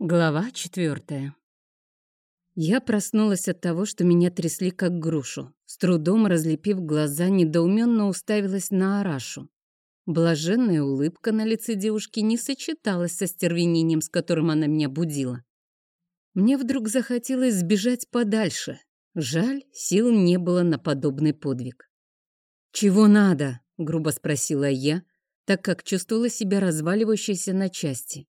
Глава четвертая. Я проснулась от того, что меня трясли как грушу. С трудом разлепив глаза, недоуменно уставилась на Арашу. Блаженная улыбка на лице девушки не сочеталась со стервенением, с которым она меня будила. Мне вдруг захотелось сбежать подальше. Жаль, сил не было на подобный подвиг. «Чего надо?» — грубо спросила я, так как чувствовала себя разваливающейся на части.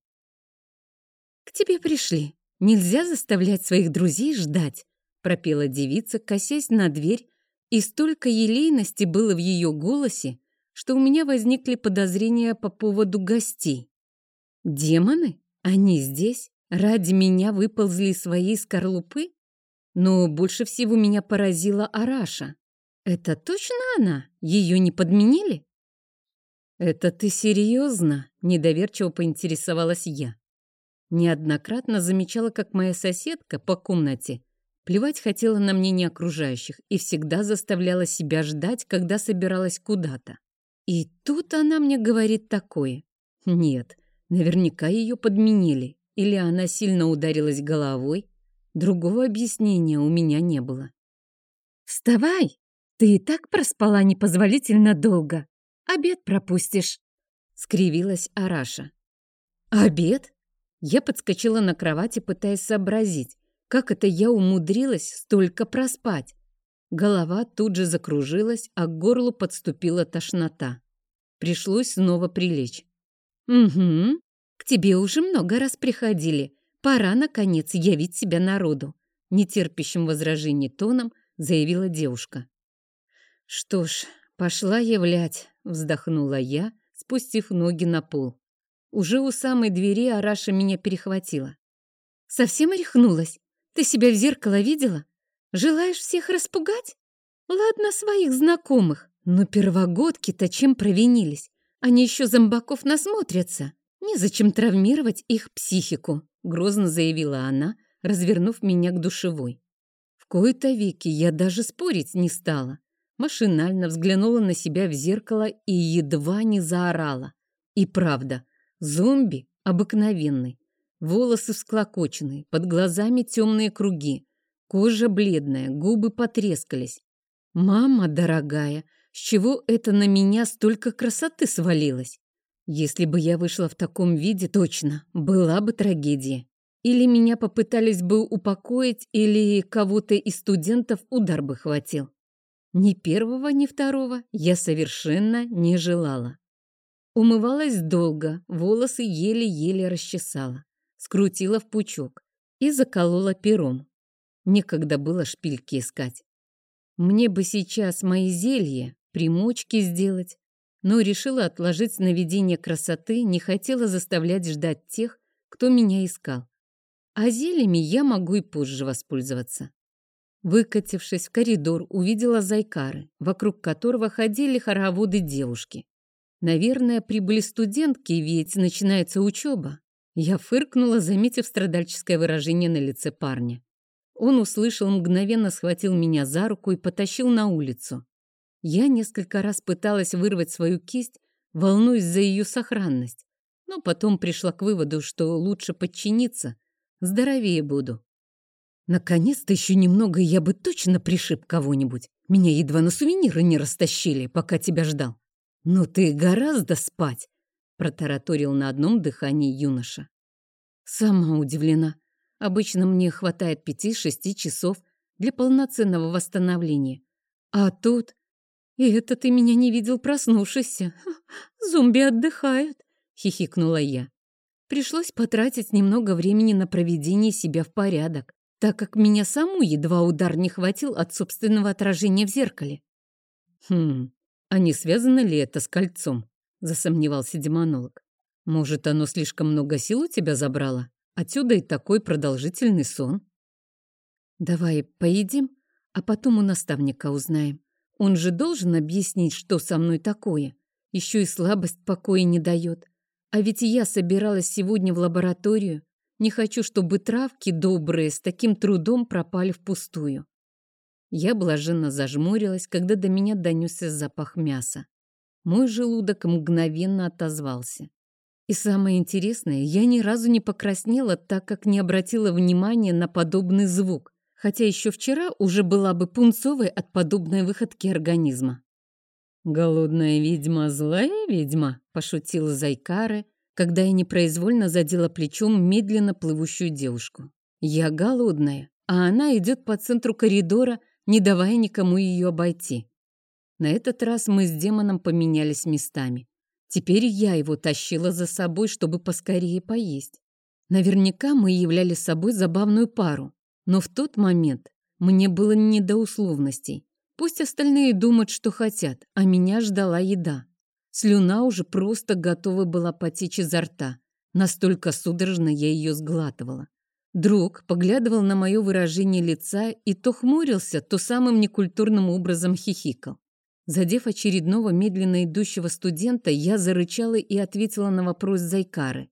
«К тебе пришли. Нельзя заставлять своих друзей ждать», — пропела девица, косясь на дверь, и столько елейности было в ее голосе, что у меня возникли подозрения по поводу гостей. «Демоны? Они здесь? Ради меня выползли своей скорлупы?» Но больше всего меня поразила Араша. «Это точно она? Ее не подменили?» «Это ты серьезно?» — недоверчиво поинтересовалась я. Неоднократно замечала, как моя соседка по комнате плевать хотела на мнение окружающих и всегда заставляла себя ждать, когда собиралась куда-то. И тут она мне говорит такое. Нет, наверняка ее подменили, или она сильно ударилась головой. Другого объяснения у меня не было. «Вставай! Ты и так проспала непозволительно долго. Обед пропустишь!» — скривилась Араша. «Обед? Я подскочила на кровати, пытаясь сообразить, как это я умудрилась столько проспать. Голова тут же закружилась, а к горлу подступила тошнота. Пришлось снова прилечь. «Угу, к тебе уже много раз приходили. Пора, наконец, явить себя народу», нетерпящим возражений тоном заявила девушка. «Что ж, пошла являть», вздохнула я, спустив ноги на пол. Уже у самой двери Араша меня перехватила. «Совсем рехнулась? Ты себя в зеркало видела? Желаешь всех распугать? Ладно, своих знакомых, но первогодки-то чем провинились? Они еще зомбаков насмотрятся. Незачем травмировать их психику», — грозно заявила она, развернув меня к душевой. В кои-то веки я даже спорить не стала. Машинально взглянула на себя в зеркало и едва не заорала. И правда, Зомби обыкновенный. Волосы всклокоченные, под глазами темные круги. Кожа бледная, губы потрескались. «Мама дорогая, с чего это на меня столько красоты свалилось? Если бы я вышла в таком виде, точно, была бы трагедия. Или меня попытались бы упокоить, или кого-то из студентов удар бы хватил. Ни первого, ни второго я совершенно не желала. Умывалась долго, волосы еле-еле расчесала, скрутила в пучок и заколола пером. Некогда было шпильки искать. Мне бы сейчас мои зелья, примочки сделать, но решила отложить наведение красоты, не хотела заставлять ждать тех, кто меня искал. А зельями я могу и позже воспользоваться. Выкатившись в коридор, увидела Зайкары, вокруг которого ходили хороводы девушки. Наверное, прибыли студентки, ведь начинается учеба. Я фыркнула, заметив страдальческое выражение на лице парня. Он услышал, мгновенно схватил меня за руку и потащил на улицу. Я несколько раз пыталась вырвать свою кисть, волнуясь за ее сохранность, но потом пришла к выводу, что лучше подчиниться, здоровее буду. Наконец-то еще немного, я бы точно пришиб кого-нибудь. Меня едва на сувениры не растащили, пока тебя ждал. «Ну ты гораздо спать!» — протараторил на одном дыхании юноша. Сама удивлена. Обычно мне хватает пяти-шести часов для полноценного восстановления. А тут... И это ты меня не видел проснувшийся. Зомби отдыхают, хихикнула я. Пришлось потратить немного времени на проведение себя в порядок, так как меня саму едва удар не хватил от собственного отражения в зеркале. Хм, а не связано ли это с кольцом? Засомневался демонолог. Может, оно слишком много сил у тебя забрало? Отсюда и такой продолжительный сон. Давай поедим, а потом у наставника узнаем. Он же должен объяснить, что со мной такое. Еще и слабость покоя не дает. А ведь я собиралась сегодня в лабораторию. Не хочу, чтобы травки добрые с таким трудом пропали впустую. Я блаженно зажмурилась, когда до меня донесся запах мяса. Мой желудок мгновенно отозвался. И самое интересное, я ни разу не покраснела, так как не обратила внимания на подобный звук, хотя еще вчера уже была бы пунцовой от подобной выходки организма. «Голодная ведьма, злая ведьма», — пошутила Зайкары, когда я непроизвольно задела плечом медленно плывущую девушку. «Я голодная, а она идет по центру коридора, не давая никому ее обойти. На этот раз мы с демоном поменялись местами. Теперь я его тащила за собой, чтобы поскорее поесть. Наверняка мы являли собой забавную пару, но в тот момент мне было не до условностей. Пусть остальные думают, что хотят, а меня ждала еда. Слюна уже просто готова была потечь изо рта. Настолько судорожно я ее сглатывала. Друг поглядывал на мое выражение лица и то хмурился, то самым некультурным образом хихикал. Задев очередного медленно идущего студента, я зарычала и ответила на вопрос Зайкары.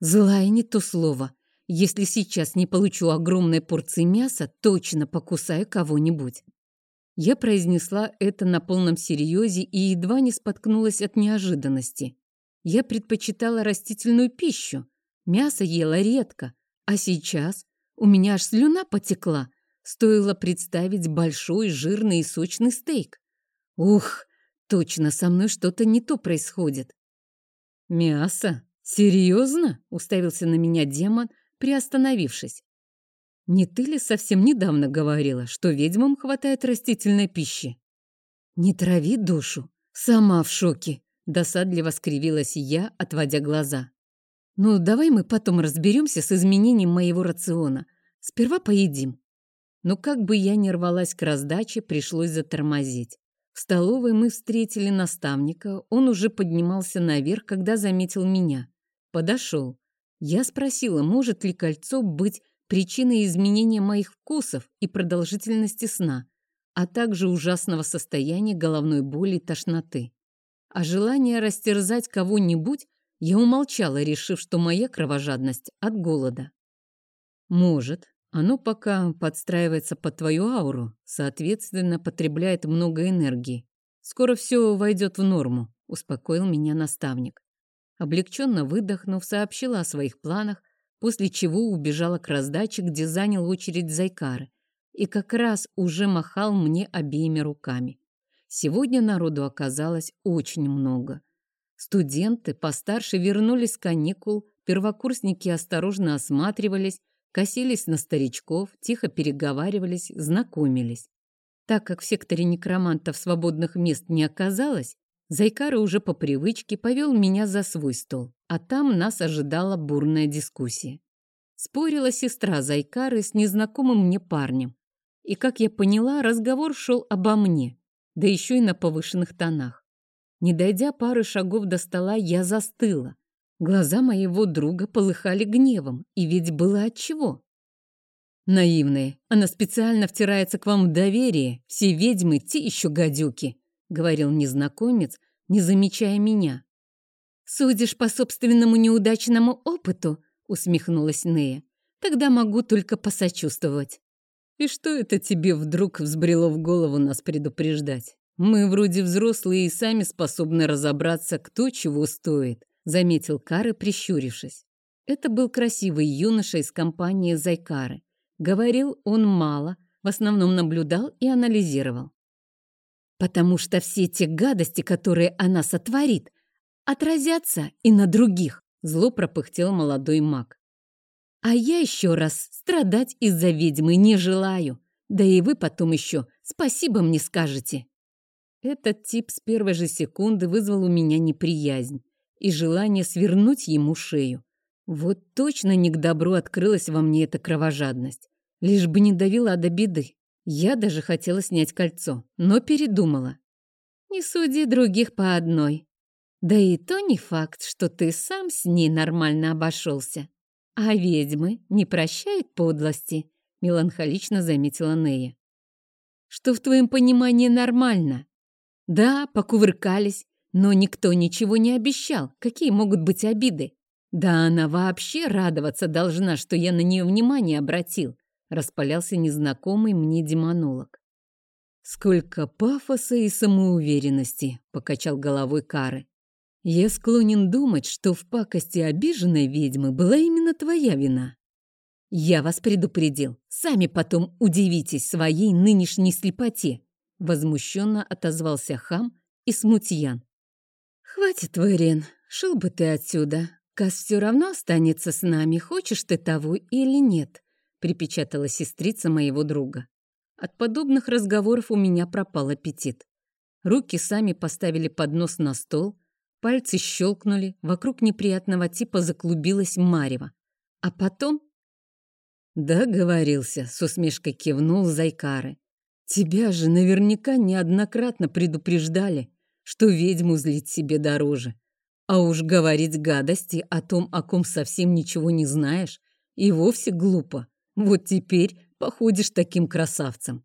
«Злая не то слово. Если сейчас не получу огромной порции мяса, точно покусаю кого-нибудь». Я произнесла это на полном серьезе и едва не споткнулась от неожиданности. Я предпочитала растительную пищу. Мясо ела редко, а сейчас у меня аж слюна потекла. Стоило представить большой, жирный и сочный стейк. Ух, точно со мной что-то не то происходит. Мясо? Серьезно? Уставился на меня демон, приостановившись. Не ты ли совсем недавно говорила, что ведьмам хватает растительной пищи? Не трави душу. Сама в шоке. Досадливо скривилась я, отводя глаза. Ну, давай мы потом разберемся с изменением моего рациона. Сперва поедим. Но как бы я ни рвалась к раздаче, пришлось затормозить. В столовой мы встретили наставника. Он уже поднимался наверх, когда заметил меня. Подошел. Я спросила, может ли кольцо быть причиной изменения моих вкусов и продолжительности сна, а также ужасного состояния головной боли и тошноты. А желание растерзать кого-нибудь я умолчала, решив, что моя кровожадность от голода. Может, оно пока подстраивается под твою ауру, соответственно, потребляет много энергии. Скоро все войдет в норму, успокоил меня наставник. Облегченно выдохнув, сообщила о своих планах, после чего убежала к раздаче, где занял очередь Зайкары, и как раз уже махал мне обеими руками. Сегодня народу оказалось очень много. Студенты постарше вернулись с каникул, первокурсники осторожно осматривались, косились на старичков, тихо переговаривались, знакомились. Так как в секторе некромантов свободных мест не оказалось, Зайкара уже по привычке повел меня за свой стол, а там нас ожидала бурная дискуссия. Спорила сестра Зайкары с незнакомым мне парнем. И, как я поняла, разговор шел обо мне, да еще и на повышенных тонах. Не дойдя пары шагов до стола, я застыла, Глаза моего друга полыхали гневом, и ведь было отчего. «Наивные, она специально втирается к вам в доверие, все ведьмы те еще гадюки», — говорил незнакомец, не замечая меня. «Судишь по собственному неудачному опыту?» — усмехнулась Нея. «Тогда могу только посочувствовать». «И что это тебе вдруг взбрело в голову нас предупреждать? Мы вроде взрослые и сами способны разобраться, кто чего стоит заметил Кары, прищурившись. Это был красивый юноша из компании Зайкары. Говорил он мало, в основном наблюдал и анализировал. «Потому что все те гадости, которые она сотворит, отразятся и на других», зло пропыхтел молодой маг. «А я еще раз страдать из-за ведьмы не желаю, да и вы потом еще спасибо мне скажете». Этот тип с первой же секунды вызвал у меня неприязнь и желание свернуть ему шею. Вот точно не к добру открылась во мне эта кровожадность. Лишь бы не довела до беды. Я даже хотела снять кольцо, но передумала. Не суди других по одной. Да и то не факт, что ты сам с ней нормально обошелся. А ведьмы не прощают подлости, меланхолично заметила Нея. Что в твоем понимании нормально? Да, покувыркались, но никто ничего не обещал. Какие могут быть обиды? Да она вообще радоваться должна, что я на нее внимание обратил. Распалялся незнакомый мне демонолог. Сколько пафоса и самоуверенности, покачал головой Кары. Я склонен думать, что в пакости обиженной ведьмы была именно твоя вина. Я вас предупредил. Сами потом удивитесь своей нынешней слепоте. Возмущенно отозвался хам и смутьян. Хватит, Вэрен, шел бы ты отсюда. Кас все равно останется с нами, хочешь ты того или нет, припечатала сестрица моего друга. От подобных разговоров у меня пропал аппетит. Руки сами поставили поднос на стол, пальцы щелкнули, вокруг неприятного типа заклубилась марево. А потом... Договорился, с усмешкой кивнул Зайкары. Тебя же наверняка неоднократно предупреждали, что ведьму злить себе дороже. А уж говорить гадости о том, о ком совсем ничего не знаешь, и вовсе глупо. Вот теперь походишь таким красавцем.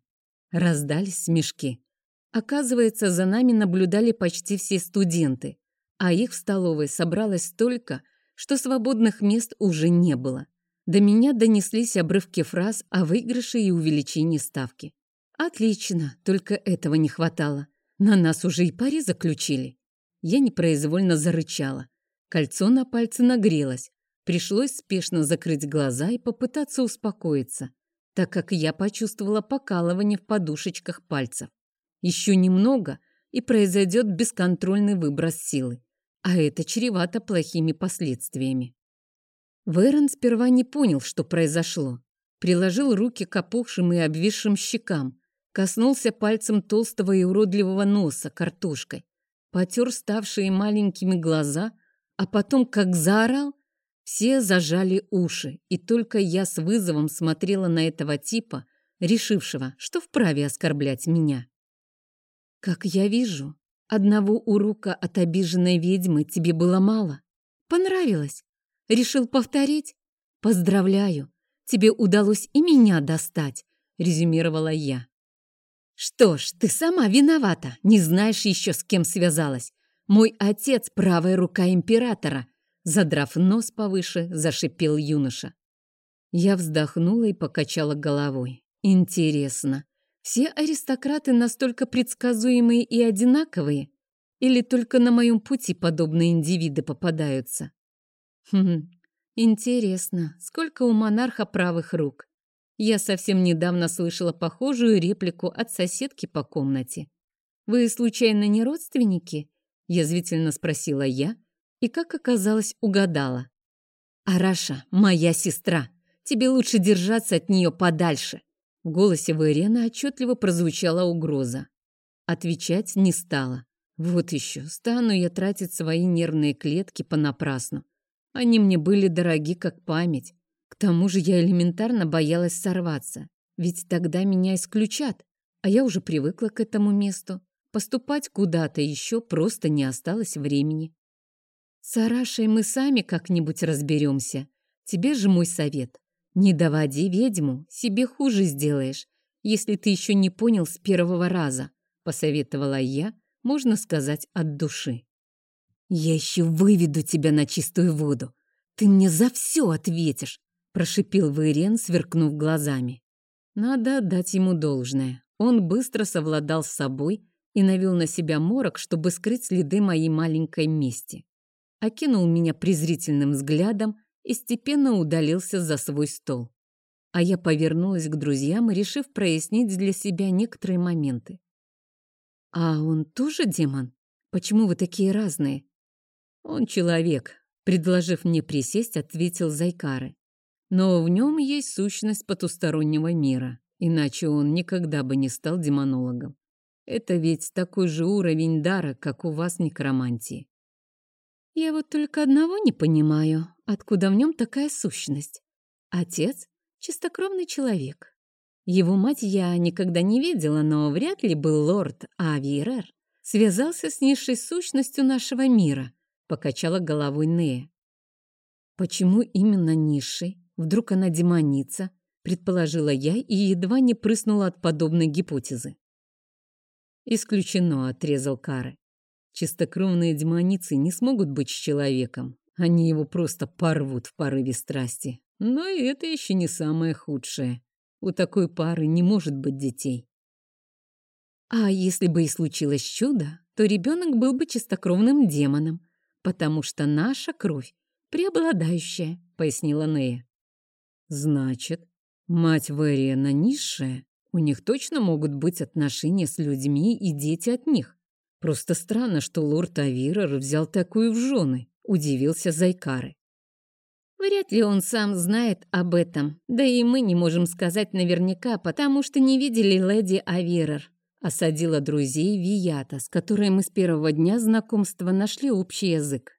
Раздались смешки. Оказывается, за нами наблюдали почти все студенты, а их в столовой собралось столько, что свободных мест уже не было. До меня донеслись обрывки фраз о выигрыше и увеличении ставки. Отлично, только этого не хватало. На нас уже и пари заключили. Я непроизвольно зарычала. Кольцо на пальце нагрелось. Пришлось спешно закрыть глаза и попытаться успокоиться так как я почувствовала покалывание в подушечках пальцев. Еще немного, и произойдет бесконтрольный выброс силы, а это чревато плохими последствиями. Вэрон сперва не понял, что произошло. Приложил руки к опухшим и обвисшим щекам, коснулся пальцем толстого и уродливого носа картошкой, потер ставшие маленькими глаза, а потом как заорал, все зажали уши, и только я с вызовом смотрела на этого типа, решившего, что вправе оскорблять меня. «Как я вижу, одного урока от обиженной ведьмы тебе было мало. Понравилось? Решил повторить? Поздравляю, тебе удалось и меня достать», — резюмировала я. «Что ж, ты сама виновата, не знаешь еще, с кем связалась. Мой отец — правая рука императора», Задрав нос повыше, зашипел юноша. Я вздохнула и покачала головой. Интересно, все аристократы настолько предсказуемые и одинаковые? Или только на моем пути подобные индивиды попадаются? Хм, интересно, сколько у монарха правых рук? Я совсем недавно слышала похожую реплику от соседки по комнате. «Вы, случайно, не родственники?» — язвительно спросила я, и, как оказалось, угадала. «Араша, моя сестра, тебе лучше держаться от нее подальше!» В голосе Вайрена отчетливо прозвучала угроза. Отвечать не стала. Вот еще, стану я тратить свои нервные клетки понапрасну. Они мне были дороги, как память. К тому же я элементарно боялась сорваться, ведь тогда меня исключат, а я уже привыкла к этому месту. Поступать куда-то еще просто не осталось времени. С Арашей мы сами как-нибудь разберемся. Тебе же мой совет. Не доводи ведьму, себе хуже сделаешь, если ты еще не понял с первого раза, посоветовала я, можно сказать, от души. Я еще выведу тебя на чистую воду. Ты мне за все ответишь, прошипел Вейрен, сверкнув глазами. Надо отдать ему должное. Он быстро совладал с собой и навел на себя морок, чтобы скрыть следы моей маленькой мести окинул меня презрительным взглядом и степенно удалился за свой стол. А я повернулась к друзьям, решив прояснить для себя некоторые моменты. «А он тоже демон? Почему вы такие разные?» «Он человек», — предложив мне присесть, ответил Зайкары. «Но в нем есть сущность потустороннего мира, иначе он никогда бы не стал демонологом. Это ведь такой же уровень дара, как у вас некромантии. Я вот только одного не понимаю, откуда в нем такая сущность. Отец — чистокровный человек. Его мать я никогда не видела, но вряд ли был лорд Авирер. Связался с низшей сущностью нашего мира, покачала головой Нея. Почему именно низшей? Вдруг она демоница? Предположила я и едва не прыснула от подобной гипотезы. «Исключено», — отрезал Кары. Чистокровные демоницы не смогут быть с человеком. Они его просто порвут в порыве страсти. Но и это еще не самое худшее. У такой пары не может быть детей. А если бы и случилось чудо, то ребенок был бы чистокровным демоном. потому что наша кровь преобладающая», — пояснила Нея. «Значит, мать Вэриана низшая? У них точно могут быть отношения с людьми и дети от них. Просто странно, что лорд Авирор взял такую в жены», — удивился Зайкары. Вряд ли он сам знает об этом, да и мы не можем сказать наверняка, потому что не видели леди Авирор. Осадила друзей Вията, с которой мы с первого дня знакомства нашли общий язык.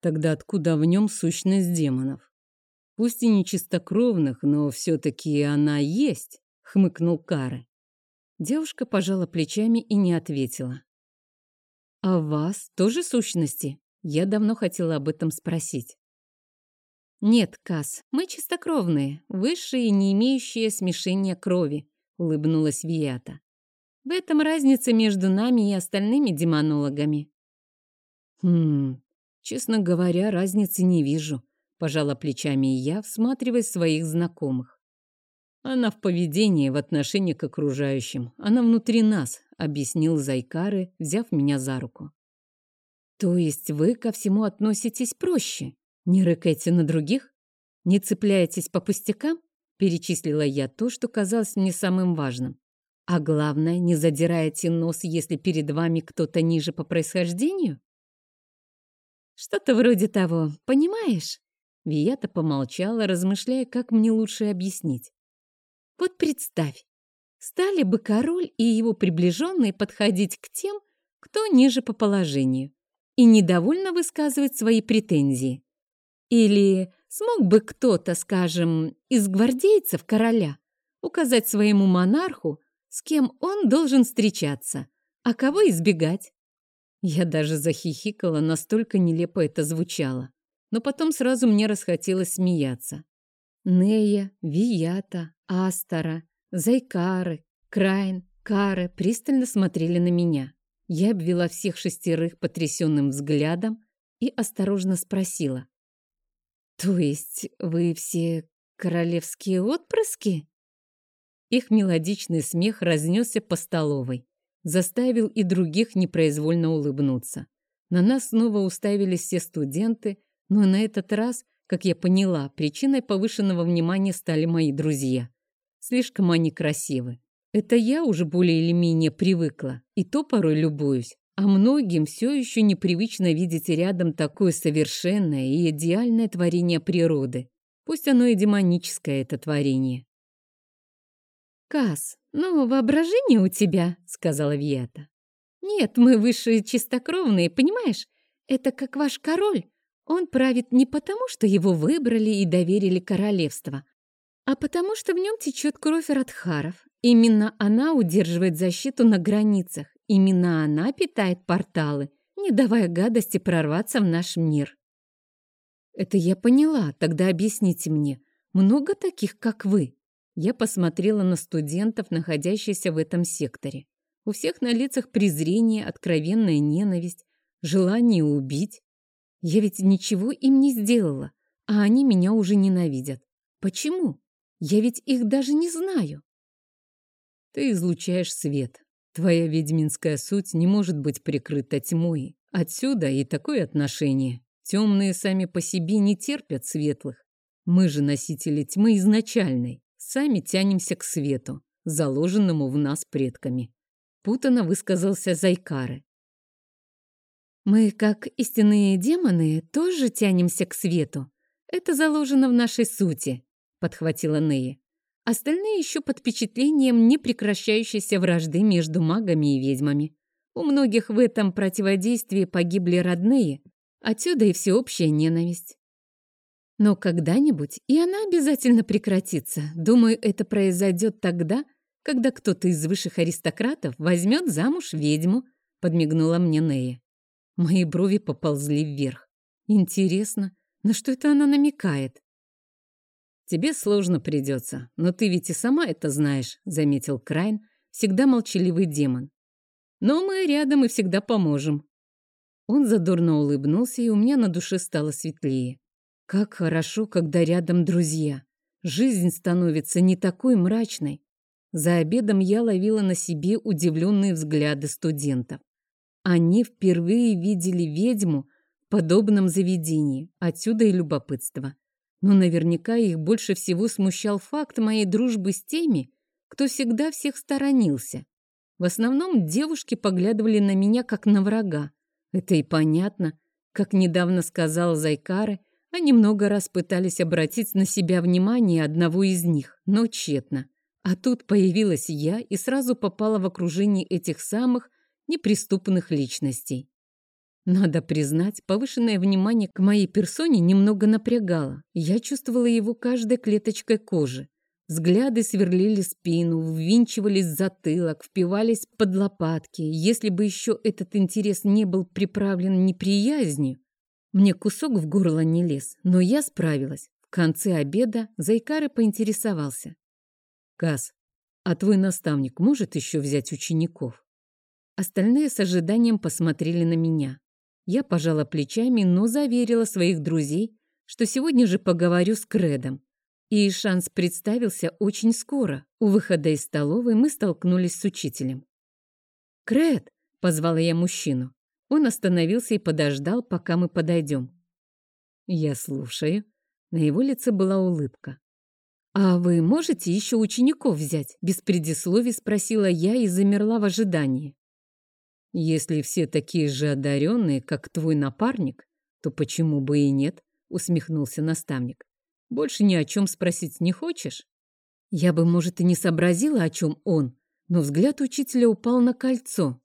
Тогда откуда в нем сущность демонов? Пусть и не чистокровных, но все-таки она есть, хмыкнул Кары. Девушка пожала плечами и не ответила. «А вас тоже сущности?» Я давно хотела об этом спросить. «Нет, Кас, мы чистокровные, высшие, не имеющие смешения крови», — улыбнулась Вията. «В этом разница между нами и остальными демонологами». «Хм, честно говоря, разницы не вижу», — пожала плечами и я, всматриваясь своих знакомых. «Она в поведении, в отношении к окружающим. Она внутри нас», — объяснил Зайкары, взяв меня за руку. «То есть вы ко всему относитесь проще?» «Не рыкайте на других? Не цепляйтесь по пустякам?» Перечислила я то, что казалось мне самым важным. «А главное, не задирайте нос, если перед вами кто-то ниже по происхождению?» «Что-то вроде того, понимаешь?» Вията помолчала, размышляя, как мне лучше объяснить. «Вот представь, стали бы король и его приближенные подходить к тем, кто ниже по положению, и недовольно высказывать свои претензии. Или смог бы кто-то, скажем, из гвардейцев короля указать своему монарху, с кем он должен встречаться, а кого избегать? Я даже захихикала, настолько нелепо это звучало. Но потом сразу мне расхотелось смеяться. Нея, Вията, Астара, Зайкары, Крайн, Кары пристально смотрели на меня. Я обвела всех шестерых потрясенным взглядом и осторожно спросила. «То есть вы все королевские отпрыски?» Их мелодичный смех разнесся по столовой, заставил и других непроизвольно улыбнуться. На нас снова уставились все студенты, но на этот раз, как я поняла, причиной повышенного внимания стали мои друзья. Слишком они красивы. Это я уже более или менее привыкла, и то порой любуюсь. А многим все еще непривычно видеть рядом такое совершенное и идеальное творение природы. Пусть оно и демоническое, это творение. «Кас, ну, воображение у тебя», — сказала Виета. «Нет, мы высшие чистокровные, понимаешь? Это как ваш король. Он правит не потому, что его выбрали и доверили королевство, а потому что в нем течет кровь Радхаров. Именно она удерживает защиту на границах. Именно она питает порталы, не давая гадости прорваться в наш мир. Это я поняла, тогда объясните мне, много таких, как вы? Я посмотрела на студентов, находящихся в этом секторе. У всех на лицах презрение, откровенная ненависть, желание убить. Я ведь ничего им не сделала, а они меня уже ненавидят. Почему? Я ведь их даже не знаю. Ты излучаешь свет, Твоя ведьминская суть не может быть прикрыта тьмой. Отсюда и такое отношение. Темные сами по себе не терпят светлых. Мы же носители тьмы изначальной. Сами тянемся к свету, заложенному в нас предками. Путано высказался Зайкары. Мы, как истинные демоны, тоже тянемся к свету. Это заложено в нашей сути, подхватила Нея. Остальные еще под впечатлением непрекращающейся вражды между магами и ведьмами. У многих в этом противодействии погибли родные, отсюда и всеобщая ненависть. Но когда-нибудь и она обязательно прекратится. Думаю, это произойдет тогда, когда кто-то из высших аристократов возьмет замуж ведьму, подмигнула мне Нея. Мои брови поползли вверх. Интересно, на что это она намекает? «Тебе сложно придется, но ты ведь и сама это знаешь», — заметил Крайн, всегда молчаливый демон. «Но мы рядом и всегда поможем». Он задорно улыбнулся, и у меня на душе стало светлее. Как хорошо, когда рядом друзья. Жизнь становится не такой мрачной. За обедом я ловила на себе удивленные взгляды студентов. Они впервые видели ведьму подобном заведении, отсюда и любопытство. Но наверняка их больше всего смущал факт моей дружбы с теми, кто всегда всех сторонился. В основном девушки поглядывали на меня как на врага. Это и понятно. Как недавно сказал Зайкары, они много раз пытались обратить на себя внимание одного из них, но тщетно. А тут появилась я и сразу попала в окружение этих самых неприступных личностей. Надо признать, повышенное внимание к моей персоне немного напрягало. Я чувствовала его каждой клеточкой кожи. Взгляды сверлили спину, ввинчивались в затылок, впивались под лопатки. Если бы еще этот интерес не был приправлен неприязнью, мне кусок в горло не лез, но я справилась. В конце обеда Зайкары поинтересовался. «Кас, а твой наставник может еще взять учеников?» Остальные с ожиданием посмотрели на меня. Я пожала плечами, но заверила своих друзей, что сегодня же поговорю с Кредом. И шанс представился очень скоро. У выхода из столовой мы столкнулись с учителем. «Кред!» — позвала я мужчину. Он остановился и подождал, пока мы подойдем. «Я слушаю». На его лице была улыбка. «А вы можете еще учеников взять?» Без предисловий спросила я и замерла в ожидании. «Если все такие же одаренные, как твой напарник, то почему бы и нет?» усмехнулся наставник. «Больше ни о чем спросить не хочешь?» Я бы, может, и не сообразила, о чем он, но взгляд учителя упал на кольцо.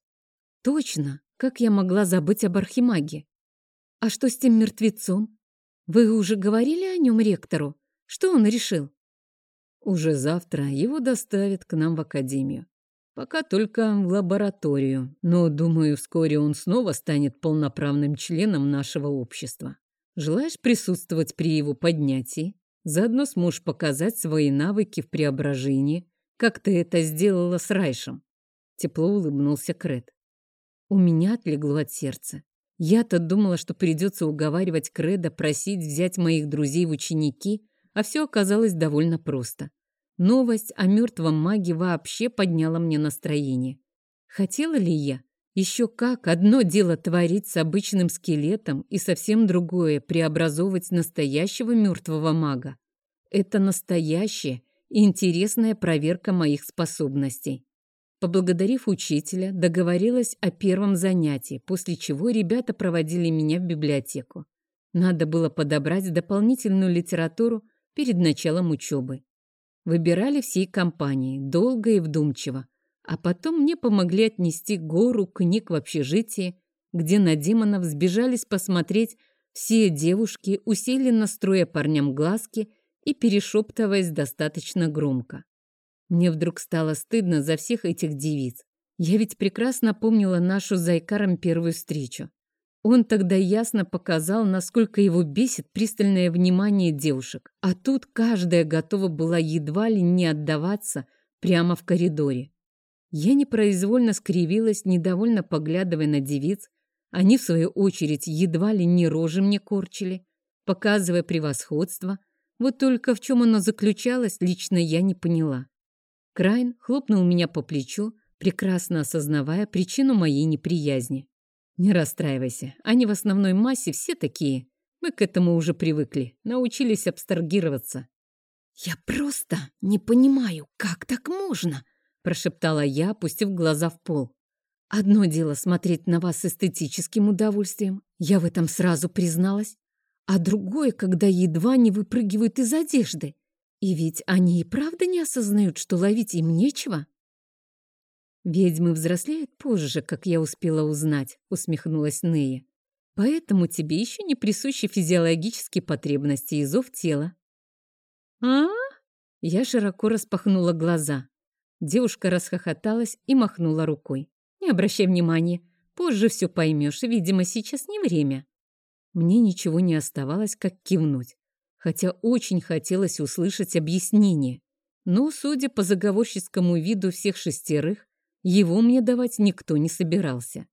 Точно, как я могла забыть об архимаге? А что с тем мертвецом? Вы уже говорили о нем ректору? Что он решил? Уже завтра его доставят к нам в академию. Пока только в лабораторию, но, думаю, вскоре он снова станет полноправным членом нашего общества. Желаешь присутствовать при его поднятии? Заодно сможешь показать свои навыки в преображении, как ты это сделала с Райшем. Тепло улыбнулся Крет. У меня отлегло от сердца. Я-то думала, что придется уговаривать Креда просить взять моих друзей в ученики, а все оказалось довольно просто. Новость о мертвом маге вообще подняла мне настроение. Хотела ли я? Еще как, одно дело творить с обычным скелетом и совсем другое – преобразовывать настоящего мертвого мага. Это настоящая и интересная проверка моих способностей. Поблагодарив учителя, договорилась о первом занятии, после чего ребята проводили меня в библиотеку. Надо было подобрать дополнительную литературу перед началом учебы. Выбирали всей компанией, долго и вдумчиво. А потом мне помогли отнести гору книг в общежитие, где на демонов сбежались посмотреть все девушки, усиленно строя парням глазки и перешептываясь достаточно громко. Мне вдруг стало стыдно за всех этих девиц. Я ведь прекрасно помнила нашу с Зайкаром первую встречу. Он тогда ясно показал, насколько его бесит пристальное внимание девушек. А тут каждая готова была едва ли не отдаваться прямо в коридоре. Я непроизвольно скривилась, недовольно поглядывая на девиц. Они, в свою очередь, едва ли не рожи мне корчили, показывая превосходство. Вот только в чем оно заключалось, лично я не поняла. Крайн хлопнул меня по плечу, прекрасно осознавая причину моей неприязни. Не расстраивайся, они в основной массе все такие. Мы к этому уже привыкли, научились абстрагироваться. «Я просто не понимаю, как так можно?» прошептала я, опустив глаза в пол. «Одно дело смотреть на вас с эстетическим удовольствием, я в этом сразу призналась, а другое, когда едва не выпрыгивают из одежды. И ведь они и правда не осознают, что ловить им нечего». «Ведьмы взрослеют позже, как я успела узнать», — усмехнулась Нея. «Поэтому тебе еще не присущи физиологические потребности и зов тела». «А?» Я широко распахнула глаза. Девушка расхохоталась и махнула рукой. «Не обращай внимания. Позже все поймешь. Видимо, сейчас не время». Мне ничего не оставалось, как кивнуть. Хотя очень хотелось услышать объяснение. Но, судя по заговорческому виду всех шестерых, его мне давать никто не собирался.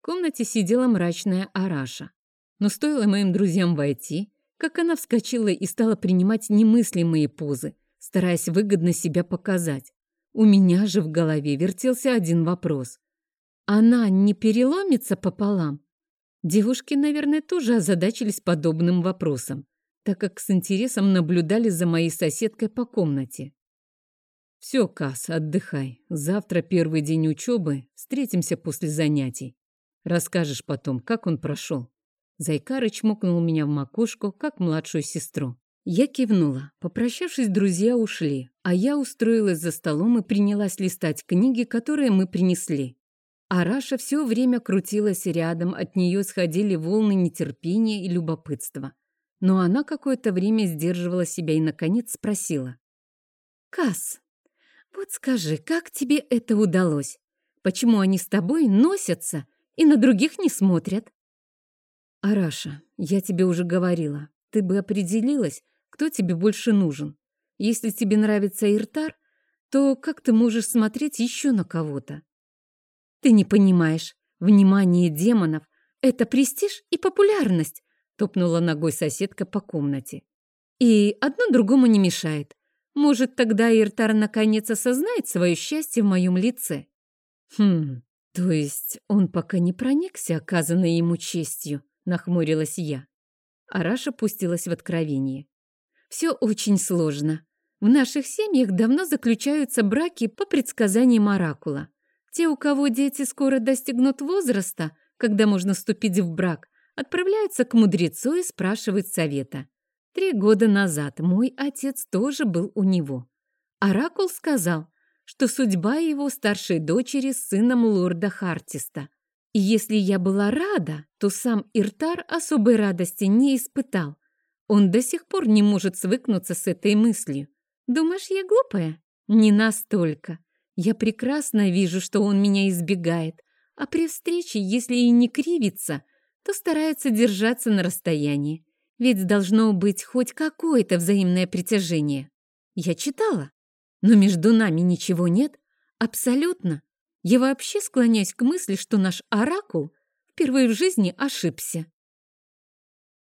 В комнате сидела мрачная Араша. Но стоило моим друзьям войти, как она вскочила и стала принимать немыслимые позы, стараясь выгодно себя показать. У меня же в голове вертелся один вопрос. Она не переломится пополам? Девушки, наверное, тоже озадачились подобным вопросом, так как с интересом наблюдали за моей соседкой по комнате. «Все, Кас, отдыхай. Завтра первый день учебы. Встретимся после занятий. Расскажешь потом, как он прошел». Зайкарыч мокнул меня в макушку, как младшую сестру. Я кивнула. Попрощавшись, друзья ушли, а я устроилась за столом и принялась листать книги, которые мы принесли. Араша все время крутилась рядом, от нее сходили волны нетерпения и любопытства. Но она какое-то время сдерживала себя и, наконец, спросила. «Касс, вот скажи, как тебе это удалось? Почему они с тобой носятся и на других не смотрят?» «Араша, я тебе уже говорила, ты бы определилась, кто тебе больше нужен. Если тебе нравится Иртар, то как ты можешь смотреть еще на кого-то? Ты не понимаешь, внимание демонов — это престиж и популярность, топнула ногой соседка по комнате. И одно другому не мешает. Может, тогда Иртар наконец осознает свое счастье в моем лице? Хм, то есть он пока не проникся оказанной ему честью, нахмурилась я. Араша пустилась в откровение. Все очень сложно. В наших семьях давно заключаются браки по предсказаниям оракула. Те, у кого дети скоро достигнут возраста, когда можно вступить в брак, отправляются к мудрецу и спрашивают совета. Три года назад мой отец тоже был у него. Оракул сказал, что судьба его старшей дочери с сыном лорда Хартиста. И если я была рада, то сам Иртар особой радости не испытал. Он до сих пор не может свыкнуться с этой мыслью. Думаешь, я глупая? Не настолько. Я прекрасно вижу, что он меня избегает, а при встрече, если и не кривится, то старается держаться на расстоянии. Ведь должно быть хоть какое-то взаимное притяжение. Я читала, но между нами ничего нет. Абсолютно. Я вообще склоняюсь к мысли, что наш оракул впервые в жизни ошибся.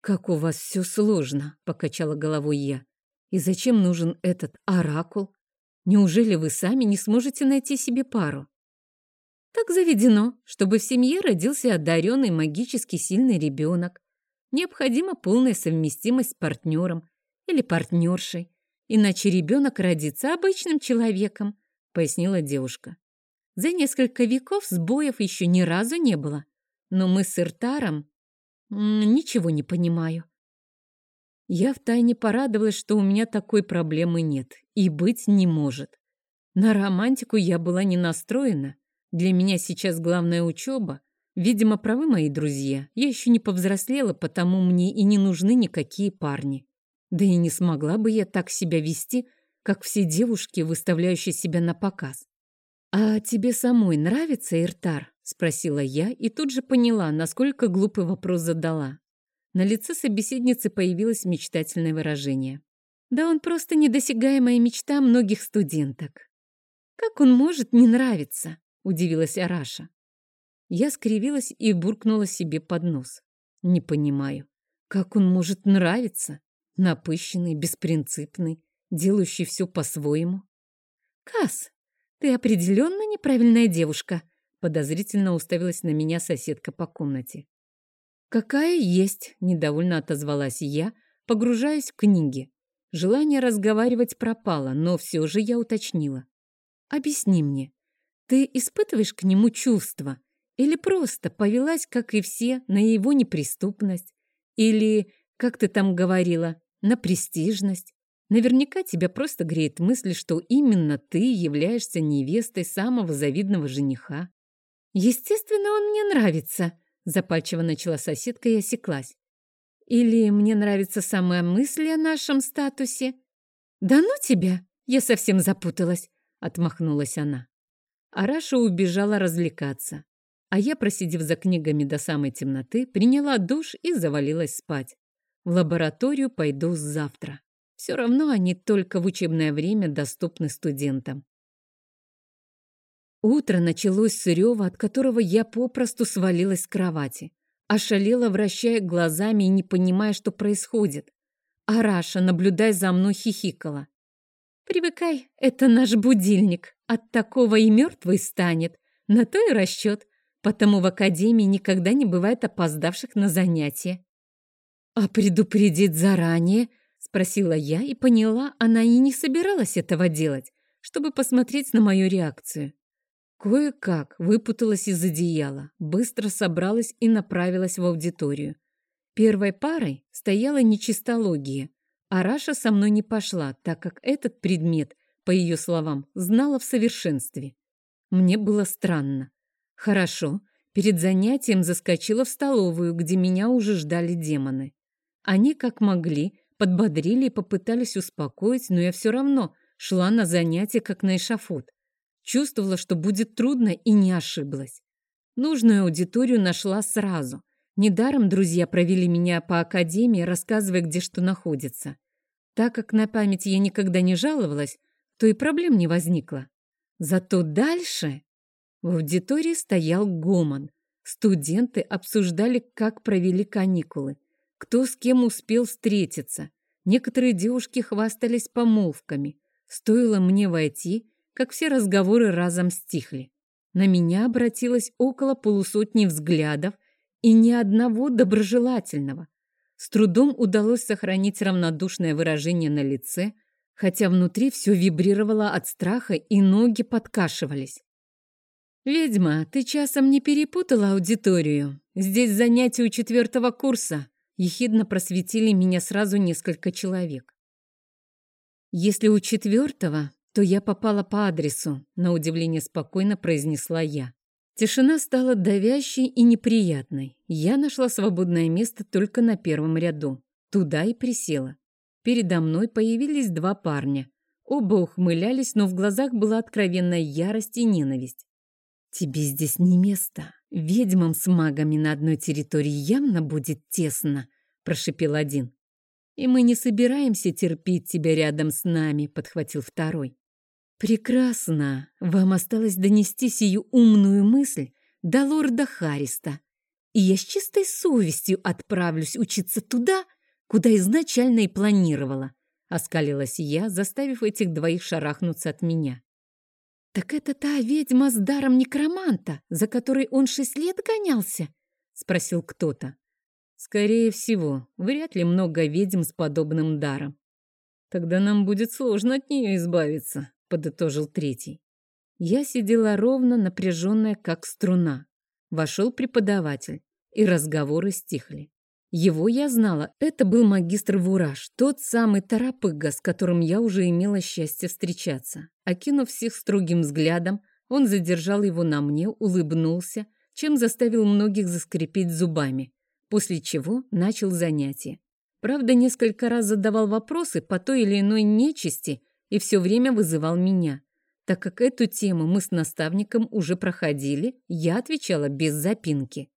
«Как у вас все сложно», — покачала головой я. «И зачем нужен этот оракул? Неужели вы сами не сможете найти себе пару?» Так заведено, чтобы в семье родился одаренный магически сильный ребенок. Необходима полная совместимость с партнером или партнершей, иначе ребенок родится обычным человеком, пояснила девушка. За несколько веков сбоев еще ни разу не было, но мы с Иртаром Ничего не понимаю. Я втайне порадовалась, что у меня такой проблемы нет и быть не может. На романтику я была не настроена. Для меня сейчас главная учеба. Видимо, правы мои друзья. Я еще не повзрослела, потому мне и не нужны никакие парни. Да и не смогла бы я так себя вести, как все девушки, выставляющие себя на показ. «А тебе самой нравится Иртар?» — спросила я и тут же поняла, насколько глупый вопрос задала. На лице собеседницы появилось мечтательное выражение. «Да он просто недосягаемая мечта многих студенток». «Как он может не нравиться?» — удивилась Араша. Я скривилась и буркнула себе под нос. «Не понимаю, как он может нравиться? Напыщенный, беспринципный, делающий все по-своему». «Касс, ты определенно неправильная девушка», Подозрительно уставилась на меня соседка по комнате. «Какая есть!» – недовольно отозвалась я, погружаясь в книги. Желание разговаривать пропало, но все же я уточнила. «Объясни мне, ты испытываешь к нему чувства или просто повелась, как и все, на его неприступность? Или, как ты там говорила, на престижность? Наверняка тебя просто греет мысль, что именно ты являешься невестой самого завидного жениха. «Естественно, он мне нравится», — запальчиво начала соседка и осеклась. «Или мне нравится самая мысль о нашем статусе?» «Да ну тебя! Я совсем запуталась», — отмахнулась она. Араша убежала развлекаться, а я, просидев за книгами до самой темноты, приняла душ и завалилась спать. В лабораторию пойду завтра. Все равно они только в учебное время доступны студентам. Утро началось с рева, от которого я попросту свалилась с кровати. Ошалела, вращая глазами и не понимая, что происходит. Араша, наблюдая за мной, хихикала. «Привыкай, это наш будильник. От такого и мертвый станет. На то и расчет. Потому в академии никогда не бывает опоздавших на занятия. «А предупредить заранее?» — спросила я и поняла, она и не собиралась этого делать, чтобы посмотреть на мою реакцию. Кое-как выпуталась из одеяла, быстро собралась и направилась в аудиторию. Первой парой стояла нечистология, а Раша со мной не пошла, так как этот предмет, по ее словам, знала в совершенстве. Мне было странно. Хорошо, перед занятием заскочила в столовую, где меня уже ждали демоны. Они, как могли, подбодрили и попытались успокоить, но я все равно шла на занятия, как на эшафот. Чувствовала, что будет трудно, и не ошиблась. Нужную аудиторию нашла сразу. Недаром друзья провели меня по академии, рассказывая, где что находится. Так как на память я никогда не жаловалась, то и проблем не возникло. Зато дальше в аудитории стоял гомон. Студенты обсуждали, как провели каникулы, кто с кем успел встретиться. Некоторые девушки хвастались помолвками. Стоило мне войти, как все разговоры разом стихли. На меня обратилось около полусотни взглядов и ни одного доброжелательного. С трудом удалось сохранить равнодушное выражение на лице, хотя внутри все вибрировало от страха и ноги подкашивались. «Ведьма, ты часом не перепутала аудиторию? Здесь занятия у четвертого курса», ехидно просветили меня сразу несколько человек. Если у четвертого, то я попала по адресу, на удивление спокойно произнесла я. Тишина стала давящей и неприятной. Я нашла свободное место только на первом ряду. Туда и присела. Передо мной появились два парня. Оба ухмылялись, но в глазах была откровенная ярость и ненависть. «Тебе здесь не место. Ведьмам с магами на одной территории явно будет тесно», — прошипел один. «И мы не собираемся терпеть тебя рядом с нами», — подхватил второй. «Прекрасно. Вам осталось донести сию умную мысль до лорда Хариста, и я с чистой совестью отправлюсь учиться туда, куда изначально и планировала», — оскалилась я, заставив этих двоих шарахнуться от меня. «Так это та ведьма с даром некроманта, за которой он шесть лет гонялся?» — спросил кто-то. Скорее всего, вряд ли много ведьм с подобным даром. Тогда нам будет сложно от нее избавиться, подытожил третий. Я сидела ровно, напряженная, как струна. Вошел преподаватель, и разговоры стихли. Его я знала, это был магистр Вураж, тот самый Тарапыга, с которым я уже имела счастье встречаться. Окинув всех строгим взглядом, он задержал его на мне, улыбнулся, чем заставил многих заскрипеть зубами после чего начал занятие. Правда, несколько раз задавал вопросы по той или иной нечисти и все время вызывал меня. Так как эту тему мы с наставником уже проходили, я отвечала без запинки.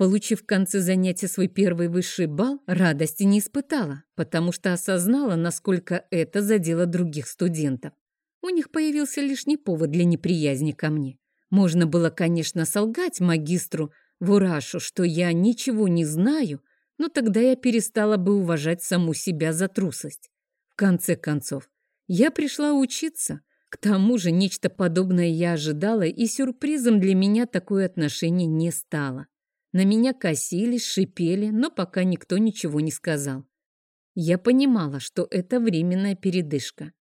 Получив в конце занятия свой первый высший балл, радости не испытала, потому что осознала, насколько это задело других студентов. У них появился лишний повод для неприязни ко мне. Можно было, конечно, солгать магистру, Вурашу, что я ничего не знаю, но тогда я перестала бы уважать саму себя за трусость. В конце концов, я пришла учиться. К тому же нечто подобное я ожидала, и сюрпризом для меня такое отношение не стало. На меня косились, шипели, но пока никто ничего не сказал. Я понимала, что это временная передышка.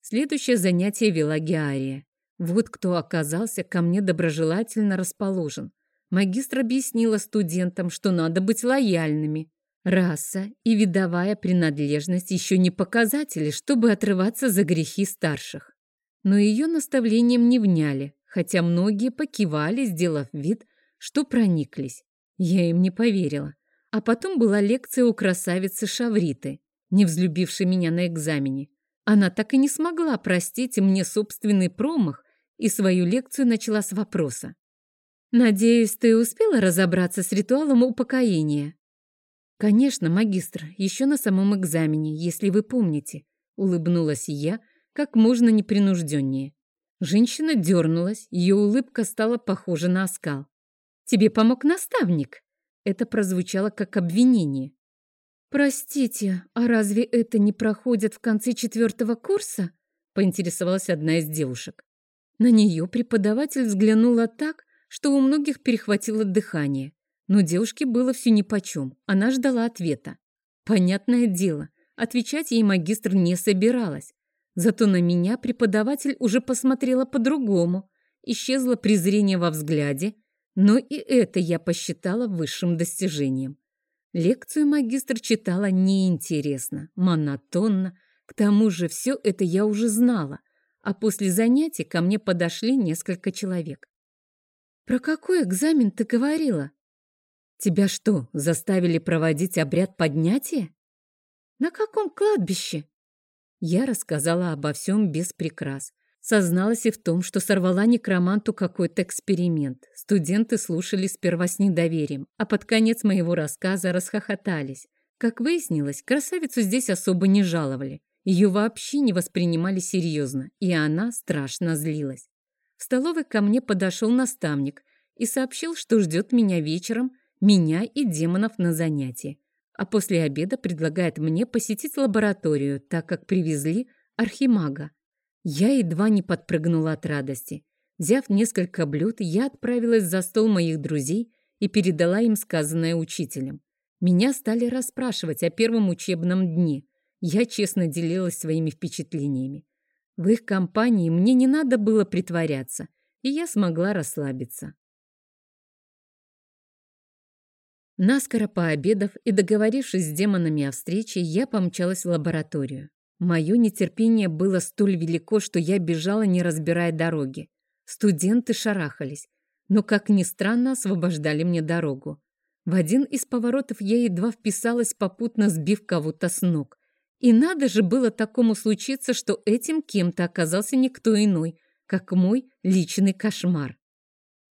Следующее занятие вела Геария. Вот кто оказался ко мне доброжелательно расположен. Магистр объяснила студентам, что надо быть лояльными. Раса и видовая принадлежность еще не показатели, чтобы отрываться за грехи старших. Но ее наставлением не вняли, хотя многие покивали, сделав вид, что прониклись. Я им не поверила. А потом была лекция у красавицы Шавриты, не взлюбившей меня на экзамене. Она так и не смогла простить мне собственный промах и свою лекцию начала с вопроса. Надеюсь, ты успела разобраться с ритуалом упокоения? Конечно, магистр, еще на самом экзамене, если вы помните, улыбнулась я как можно непринужденнее. Женщина дернулась, ее улыбка стала похожа на оскал. «Тебе помог наставник?» Это прозвучало как обвинение. «Простите, а разве это не проходит в конце четвертого курса?» поинтересовалась одна из девушек. На нее преподаватель взглянула так, что у многих перехватило дыхание. Но девушке было все нипочем, она ждала ответа. Понятное дело, отвечать ей магистр не собиралась. Зато на меня преподаватель уже посмотрела по-другому. Исчезло презрение во взгляде, но и это я посчитала высшим достижением. Лекцию магистр читала неинтересно, монотонно. К тому же все это я уже знала, а после занятий ко мне подошли несколько человек. «Про какой экзамен ты говорила?» «Тебя что, заставили проводить обряд поднятия?» «На каком кладбище?» Я рассказала обо всем без прикрас. Созналась и в том, что сорвала некроманту какой-то эксперимент. Студенты слушали сперва с недоверием, а под конец моего рассказа расхохотались. Как выяснилось, красавицу здесь особо не жаловали. Ее вообще не воспринимали серьезно, и она страшно злилась. В столовой ко мне подошел наставник и сообщил, что ждет меня вечером, меня и демонов на занятии. А после обеда предлагает мне посетить лабораторию, так как привезли архимага. Я едва не подпрыгнула от радости. Взяв несколько блюд, я отправилась за стол моих друзей и передала им сказанное учителем. Меня стали расспрашивать о первом учебном дне. Я честно делилась своими впечатлениями. В их компании мне не надо было притворяться, и я смогла расслабиться. Наскоро пообедав и договорившись с демонами о встрече, я помчалась в лабораторию. Мое нетерпение было столь велико, что я бежала, не разбирая дороги. Студенты шарахались, но, как ни странно, освобождали мне дорогу. В один из поворотов я едва вписалась, попутно сбив кого-то с ног. И надо же было такому случиться, что этим кем-то оказался никто иной, как мой личный кошмар.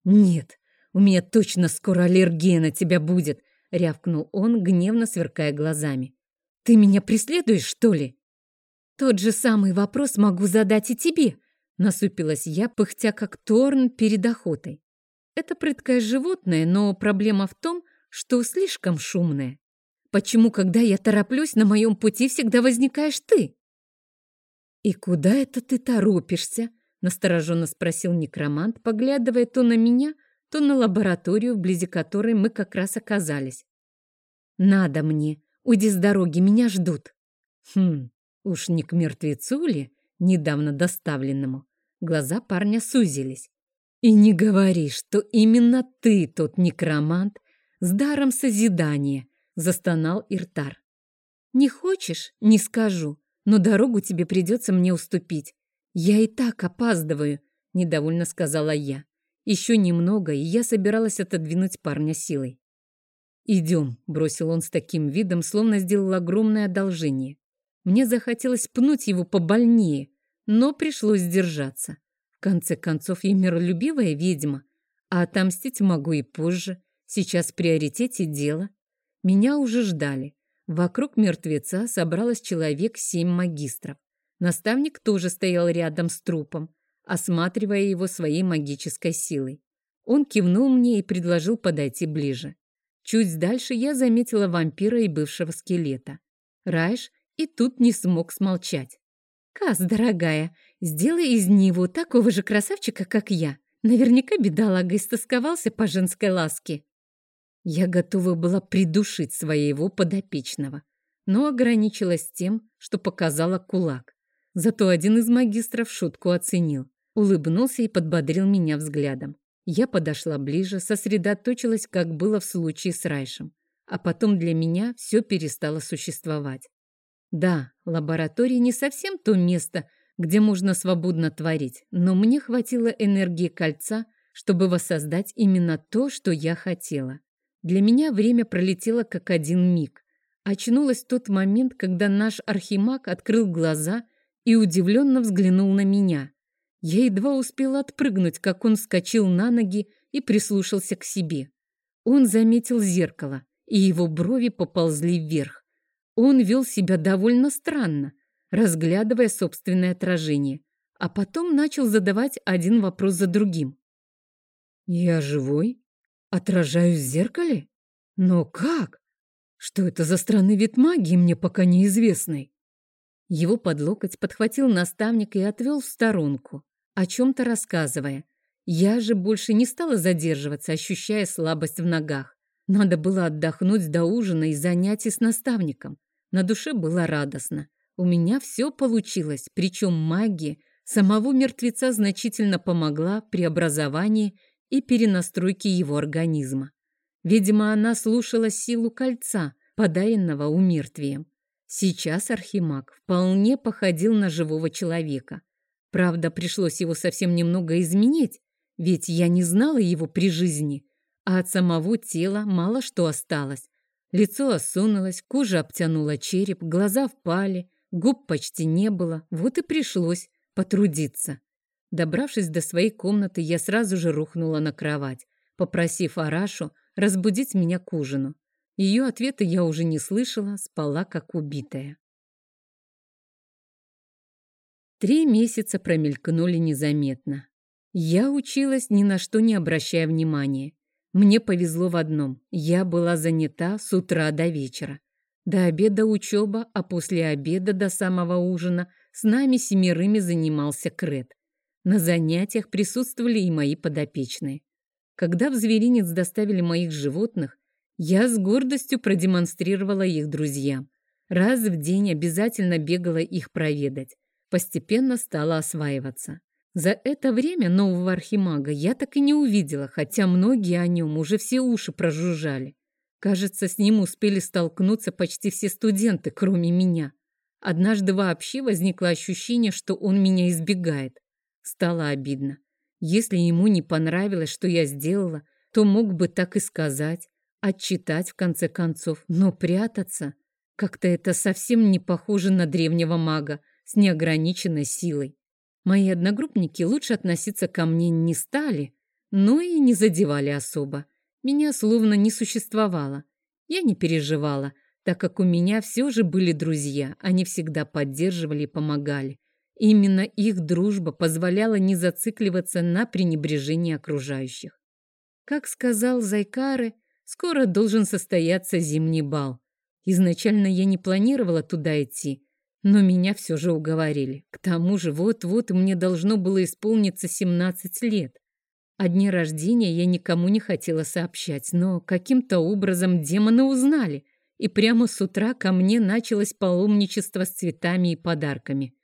«Нет, у меня точно скоро аллергия на тебя будет», — рявкнул он, гневно сверкая глазами. «Ты меня преследуешь, что ли?» «Тот же самый вопрос могу задать и тебе», — насупилась я, пыхтя как торн перед охотой. «Это прыткое животное, но проблема в том, что слишком шумное. Почему, когда я тороплюсь, на моем пути всегда возникаешь ты?» «И куда это ты торопишься?» — настороженно спросил некромант, поглядывая то на меня, то на лабораторию, вблизи которой мы как раз оказались. «Надо мне. Уйди с дороги, меня ждут». «Хм, уж не к мертвецу ли, недавно доставленному?» Глаза парня сузились. «И не говори, что именно ты тот некромант с даром созидания», застонал Иртар. «Не хочешь? Не скажу, но дорогу тебе придется мне уступить. Я и так опаздываю», — недовольно сказала я. Еще немного, и я собиралась отодвинуть парня силой. «Идем», — бросил он с таким видом, словно сделал огромное одолжение. Мне захотелось пнуть его побольнее, но пришлось сдержаться. В конце концов, я миролюбивая ведьма, а отомстить могу и позже. Сейчас в приоритете дело. Меня уже ждали. Вокруг мертвеца собралось человек семь магистров. Наставник тоже стоял рядом с трупом, осматривая его своей магической силой. Он кивнул мне и предложил подойти ближе. Чуть дальше я заметила вампира и бывшего скелета. Райш и тут не смог смолчать. «Каз, дорогая, сделай из него такого же красавчика, как я. Наверняка бедолага истосковался по женской ласке». Я готова была придушить своего подопечного, но ограничилась тем, что показала кулак. Зато один из магистров шутку оценил, улыбнулся и подбодрил меня взглядом. Я подошла ближе, сосредоточилась, как было в случае с Райшем. А потом для меня все перестало существовать. Да, лаборатория не совсем то место, где можно свободно творить, но мне хватило энергии кольца, чтобы воссоздать именно то, что я хотела. Для меня время пролетело как один миг. Очнулась тот момент, когда наш архимаг открыл глаза и удивленно взглянул на меня. Я едва успела отпрыгнуть, как он вскочил на ноги и прислушался к себе. Он заметил зеркало, и его брови поползли вверх. Он вел себя довольно странно, разглядывая собственное отражение, а потом начал задавать один вопрос за другим. «Я живой?» Отражаюсь в зеркале? Но как? Что это за странный вид магии, мне пока неизвестный? Его под локоть подхватил наставник и отвел в сторонку, о чем-то рассказывая. Я же больше не стала задерживаться, ощущая слабость в ногах. Надо было отдохнуть до ужина и занятий с наставником. На душе было радостно. У меня все получилось, причем магия самого мертвеца значительно помогла при образовании и перенастройке его организма. Видимо, она слушала силу кольца, подаренного умертвием. Сейчас архимаг вполне походил на живого человека. Правда, пришлось его совсем немного изменить, ведь я не знала его при жизни, а от самого тела мало что осталось. Лицо осунулось, кожа обтянула череп, глаза впали, губ почти не было, вот и пришлось потрудиться. Добравшись до своей комнаты, я сразу же рухнула на кровать, попросив Арашу разбудить меня к ужину. Ее ответа я уже не слышала, спала как убитая. Три месяца промелькнули незаметно. Я училась, ни на что не обращая внимания. Мне повезло в одном. Я была занята с утра до вечера. До обеда учеба, а после обеда до самого ужина с нами семерыми занимался Крет. На занятиях присутствовали и мои подопечные. Когда в зверинец доставили моих животных, я с гордостью продемонстрировала их друзьям. Раз в день обязательно бегала их проведать. Постепенно стала осваиваться. За это время нового архимага я так и не увидела, хотя многие о нем уже все уши прожужжали. Кажется, с ним успели столкнуться почти все студенты, кроме меня. Однажды вообще возникло ощущение, что он меня избегает. Стало обидно. Если ему не понравилось, что я сделала, то мог бы так и сказать, отчитать в конце концов, но прятаться... Как-то это совсем не похоже на древнего мага с неограниченной силой. Мои одногруппники лучше относиться ко мне не стали, но и не задевали особо. Меня словно не существовало. Я не переживала, так как у меня все же были друзья, они всегда поддерживали и помогали. Именно их дружба позволяла не зацикливаться на пренебрежении окружающих. Как сказал Зайкары, скоро должен состояться зимний бал. Изначально я не планировала туда идти, но меня все же уговорили. К тому же вот-вот мне должно было исполниться 17 лет. О дне рождения я никому не хотела сообщать, но каким-то образом демоны узнали, и прямо с утра ко мне началось паломничество с цветами и подарками.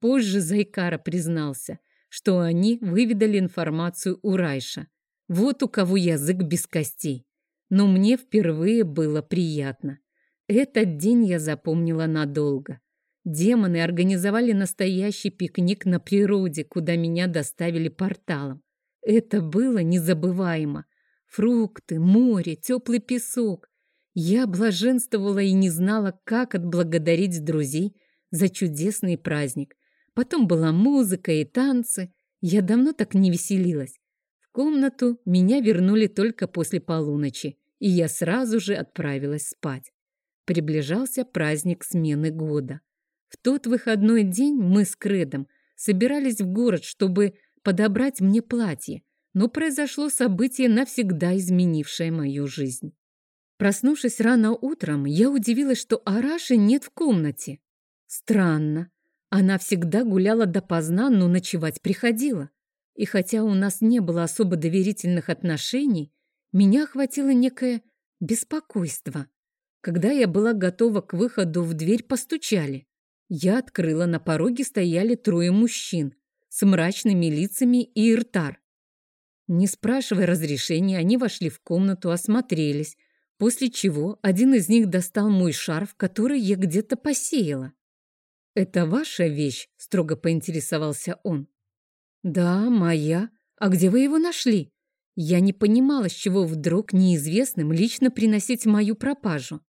Позже Зайкара признался, что они выведали информацию у Райша. Вот у кого язык без костей. Но мне впервые было приятно. Этот день я запомнила надолго. Демоны организовали настоящий пикник на природе, куда меня доставили порталом. Это было незабываемо. Фрукты, море, теплый песок. Я блаженствовала и не знала, как отблагодарить друзей за чудесный праздник. Потом была музыка и танцы. Я давно так не веселилась. В комнату меня вернули только после полуночи, и я сразу же отправилась спать. Приближался праздник смены года. В тот выходной день мы с Кредом собирались в город, чтобы подобрать мне платье, но произошло событие, навсегда изменившее мою жизнь. Проснувшись рано утром, я удивилась, что Араши нет в комнате. Странно. Она всегда гуляла допоздна, но ночевать приходила. И хотя у нас не было особо доверительных отношений, меня охватило некое беспокойство. Когда я была готова к выходу, в дверь постучали. Я открыла, на пороге стояли трое мужчин с мрачными лицами и иртар. Не спрашивая разрешения, они вошли в комнату, осмотрелись, после чего один из них достал мой шарф, который я где-то посеяла. «Это ваша вещь?» – строго поинтересовался он. «Да, моя. А где вы его нашли?» Я не понимала, с чего вдруг неизвестным лично приносить мою пропажу.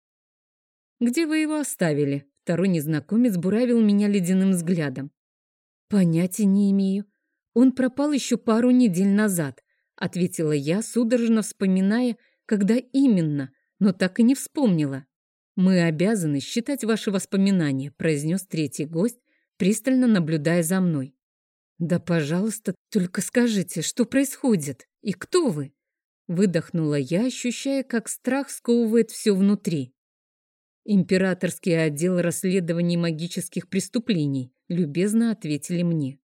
«Где вы его оставили?» Второй незнакомец буравил меня ледяным взглядом. «Понятия не имею. Он пропал еще пару недель назад», ответила я, судорожно вспоминая, когда именно, но так и не вспомнила. «Мы обязаны считать ваши воспоминания», произнес третий гость, пристально наблюдая за мной. «Да, пожалуйста, только скажите, что происходит и кто вы?» Выдохнула я, ощущая, как страх сковывает все внутри. Императорский отдел расследований магических преступлений, любезно ответили мне.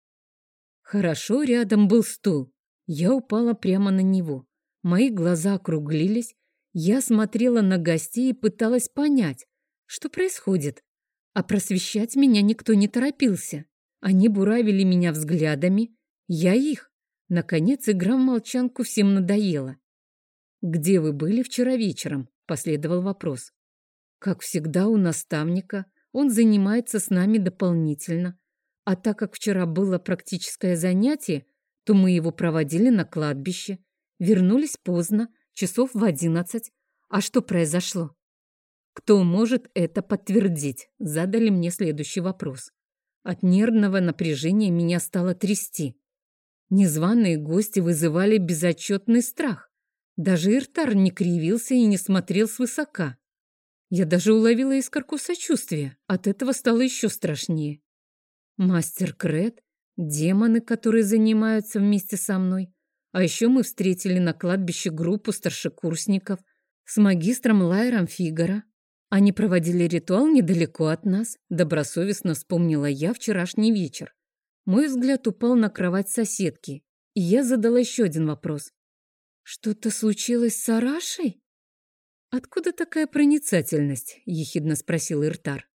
Хорошо, рядом был стул. Я упала прямо на него. Мои глаза округлились. Я смотрела на гостей и пыталась понять, что происходит. А просвещать меня никто не торопился. Они буравили меня взглядами, я их. Наконец, игра в молчанку всем надоела. «Где вы были вчера вечером?» – последовал вопрос. «Как всегда у наставника, он занимается с нами дополнительно. А так как вчера было практическое занятие, то мы его проводили на кладбище. Вернулись поздно, часов в одиннадцать. А что произошло? Кто может это подтвердить? Задали мне следующий вопрос. От нервного напряжения меня стало трясти. Незваные гости вызывали безотчетный страх. Даже Иртар не кривился и не смотрел свысока. Я даже уловила искорку сочувствия. От этого стало еще страшнее. Мастер Крет, демоны, которые занимаются вместе со мной. А еще мы встретили на кладбище группу старшекурсников с магистром Лайером Фигара. Они проводили ритуал недалеко от нас, добросовестно вспомнила я вчерашний вечер. Мой взгляд упал на кровать соседки, и я задала еще один вопрос. «Что-то случилось с Арашей?» «Откуда такая проницательность?» — ехидно спросил Иртар.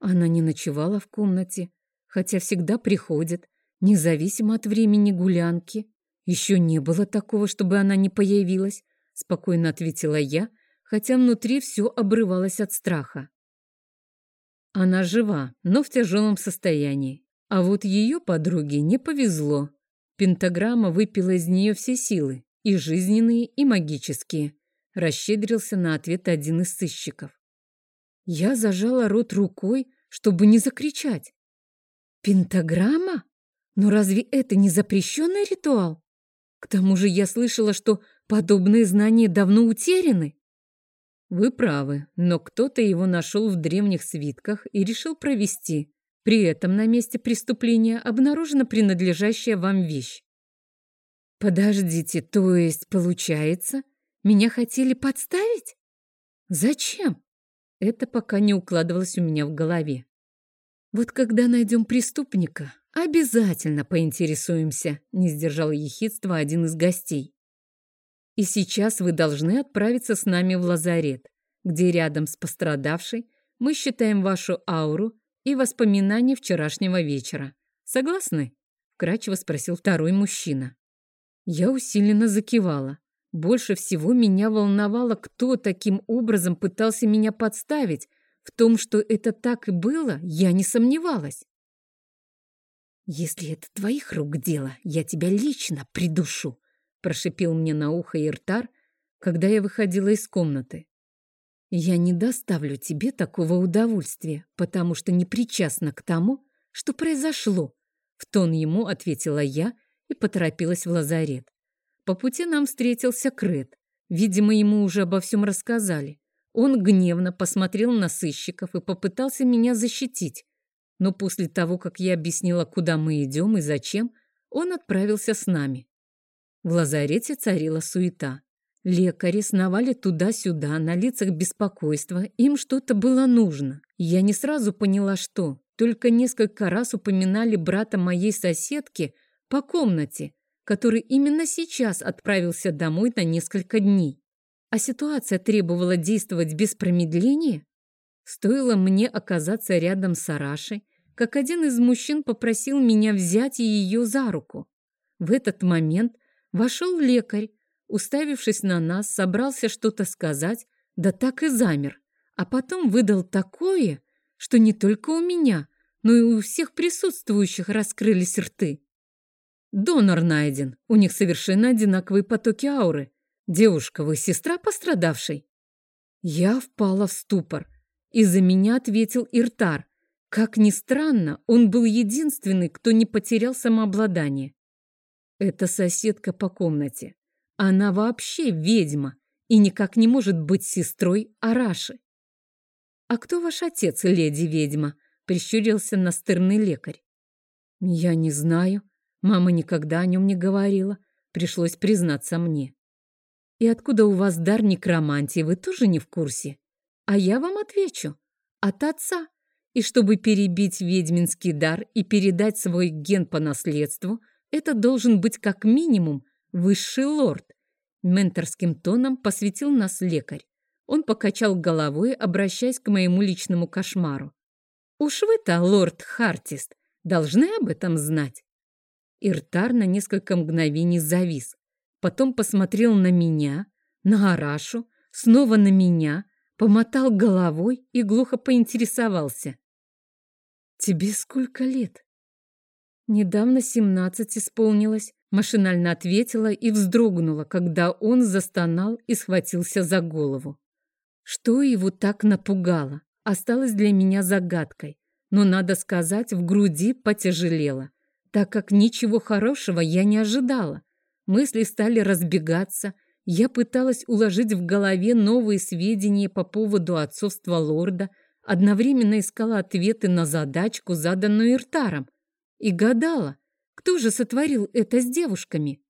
Она не ночевала в комнате, хотя всегда приходит, независимо от времени гулянки. Еще не было такого, чтобы она не появилась, спокойно ответила я, хотя внутри все обрывалось от страха. Она жива, но в тяжелом состоянии. А вот ее подруге не повезло. Пентаграмма выпила из нее все силы, и жизненные, и магические. Расщедрился на ответ один из сыщиков. Я зажала рот рукой, чтобы не закричать. Пентаграмма? Но разве это не запрещенный ритуал? К тому же я слышала, что подобные знания давно утеряны. Вы правы, но кто-то его нашел в древних свитках и решил провести. При этом на месте преступления обнаружена принадлежащая вам вещь. Подождите, то есть, получается, меня хотели подставить? Зачем? Это пока не укладывалось у меня в голове. Вот когда найдем преступника, обязательно поинтересуемся, не сдержал ехидства один из гостей. И сейчас вы должны отправиться с нами в лазарет, где рядом с пострадавшей мы считаем вашу ауру и воспоминания вчерашнего вечера. Согласны? Вкрадчиво спросил второй мужчина. Я усиленно закивала. Больше всего меня волновало, кто таким образом пытался меня подставить, в том, что это так и было, я не сомневалась. «Если это твоих рук дело, я тебя лично придушу», прошипел мне на ухо Иртар, когда я выходила из комнаты. «Я не доставлю тебе такого удовольствия, потому что не причастна к тому, что произошло», в тон ему ответила я и поторопилась в лазарет. По пути нам встретился Крет. Видимо, ему уже обо всем рассказали. Он гневно посмотрел на сыщиков и попытался меня защитить. Но после того, как я объяснила, куда мы идем и зачем, он отправился с нами. В лазарете царила суета. Лекари сновали туда-сюда, на лицах беспокойства. Им что-то было нужно. Я не сразу поняла, что. Только несколько раз упоминали брата моей соседки по комнате, который именно сейчас отправился домой на несколько дней а ситуация требовала действовать без промедления, стоило мне оказаться рядом с Арашей, как один из мужчин попросил меня взять ее за руку. В этот момент вошел лекарь, уставившись на нас, собрался что-то сказать, да так и замер, а потом выдал такое, что не только у меня, но и у всех присутствующих раскрылись рты. Донор найден, у них совершенно одинаковые потоки ауры, «Девушка, вы сестра пострадавшей?» Я впала в ступор. и за меня ответил Иртар. Как ни странно, он был единственный, кто не потерял самообладание. Это соседка по комнате. Она вообще ведьма и никак не может быть сестрой Араши. «А кто ваш отец, леди-ведьма?» — прищурился настырный лекарь. «Я не знаю. Мама никогда о нем не говорила. Пришлось признаться мне. И откуда у вас дар некромантии, вы тоже не в курсе? А я вам отвечу. От отца. И чтобы перебить ведьминский дар и передать свой ген по наследству, это должен быть как минимум высший лорд. Менторским тоном посвятил нас лекарь. Он покачал головой, обращаясь к моему личному кошмару. «Уж вы-то, лорд Хартист, должны об этом знать». Иртар на несколько мгновений завис. Потом посмотрел на меня, на Арашу, снова на меня, помотал головой и глухо поинтересовался. «Тебе сколько лет?» «Недавно семнадцать исполнилось», — машинально ответила и вздрогнула, когда он застонал и схватился за голову. Что его так напугало, осталось для меня загадкой, но, надо сказать, в груди потяжелело, так как ничего хорошего я не ожидала. Мысли стали разбегаться, я пыталась уложить в голове новые сведения по поводу отцовства лорда, одновременно искала ответы на задачку, заданную Иртаром, и гадала, кто же сотворил это с девушками.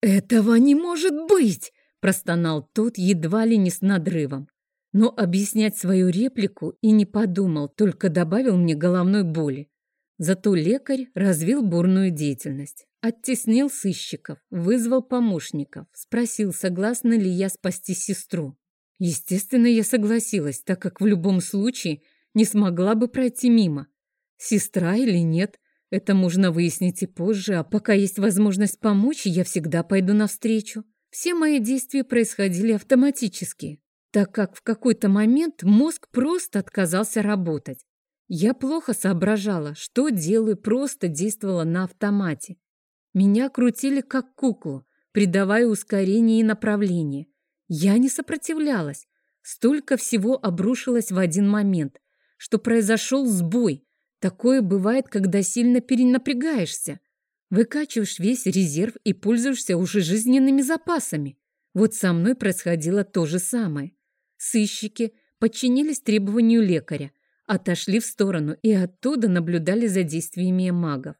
«Этого не может быть!» простонал тот едва ли не с надрывом. Но объяснять свою реплику и не подумал, только добавил мне головной боли. Зато лекарь развил бурную деятельность. Оттеснил сыщиков, вызвал помощников, спросил, согласна ли я спасти сестру. Естественно, я согласилась, так как в любом случае не смогла бы пройти мимо. Сестра или нет, это можно выяснить и позже, а пока есть возможность помочь, я всегда пойду навстречу. Все мои действия происходили автоматически, так как в какой-то момент мозг просто отказался работать. Я плохо соображала, что делаю, просто действовала на автомате. Меня крутили как куклу, придавая ускорение и направление. Я не сопротивлялась. Столько всего обрушилось в один момент, что произошел сбой. Такое бывает, когда сильно перенапрягаешься. Выкачиваешь весь резерв и пользуешься уже жизненными запасами. Вот со мной происходило то же самое. Сыщики подчинились требованию лекаря, отошли в сторону и оттуда наблюдали за действиями магов.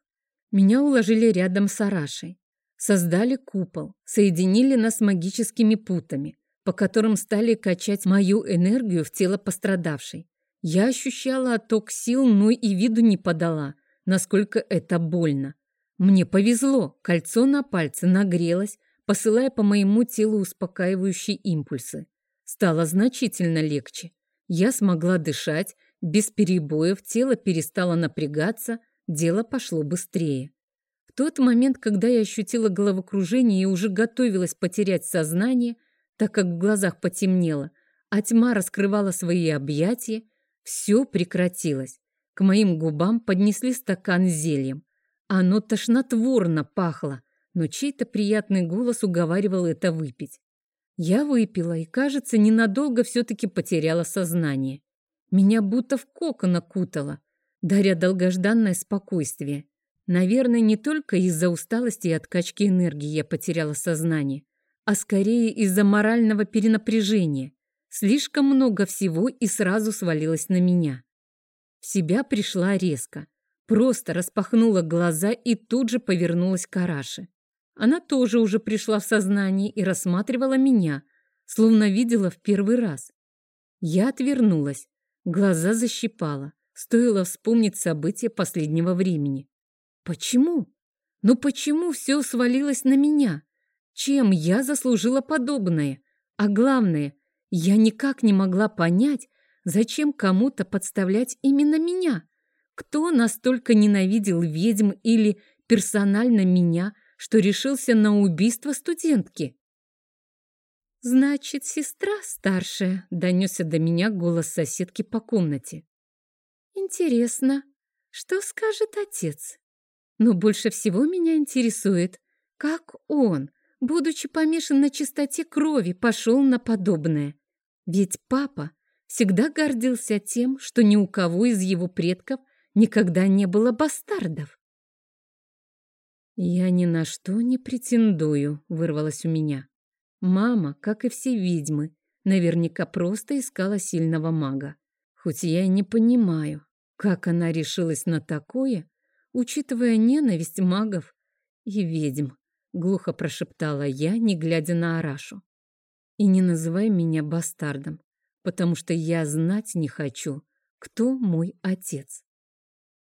Меня уложили рядом с Арашей. Создали купол, соединили нас магическими путами, по которым стали качать мою энергию в тело пострадавшей. Я ощущала отток сил, но и виду не подала, насколько это больно. Мне повезло, кольцо на пальце нагрелось, посылая по моему телу успокаивающие импульсы. Стало значительно легче. Я смогла дышать, без перебоев тело перестало напрягаться, дело пошло быстрее. В тот момент, когда я ощутила головокружение и уже готовилась потерять сознание, так как в глазах потемнело, а тьма раскрывала свои объятия, все прекратилось. К моим губам поднесли стакан с зельем. Оно тошнотворно пахло, но чей-то приятный голос уговаривал это выпить. Я выпила и, кажется, ненадолго все-таки потеряла сознание. Меня будто в кокон окутало, даря долгожданное спокойствие. Наверное, не только из-за усталости и откачки энергии я потеряла сознание, а скорее из-за морального перенапряжения. Слишком много всего и сразу свалилось на меня. В себя пришла резко. Просто распахнула глаза и тут же повернулась к Араше. Она тоже уже пришла в сознание и рассматривала меня, словно видела в первый раз. Я отвернулась, глаза защипала, стоило вспомнить события последнего времени. Почему? Ну почему все свалилось на меня? Чем я заслужила подобное? А главное, я никак не могла понять, зачем кому-то подставлять именно меня. Кто настолько ненавидел ведьм или персонально меня, что решился на убийство студентки? «Значит, сестра старшая», — донесся до меня голос соседки по комнате. «Интересно, что скажет отец? Но больше всего меня интересует, как он, будучи помешан на чистоте крови, пошел на подобное. Ведь папа всегда гордился тем, что ни у кого из его предков никогда не было бастардов. «Я ни на что не претендую», — вырвалось у меня. Мама, как и все ведьмы, наверняка просто искала сильного мага. Хоть я и не понимаю, как она решилась на такое, учитывая ненависть магов и ведьм, глухо прошептала я, не глядя на Арашу. И не называй меня бастардом, потому что я знать не хочу, кто мой отец.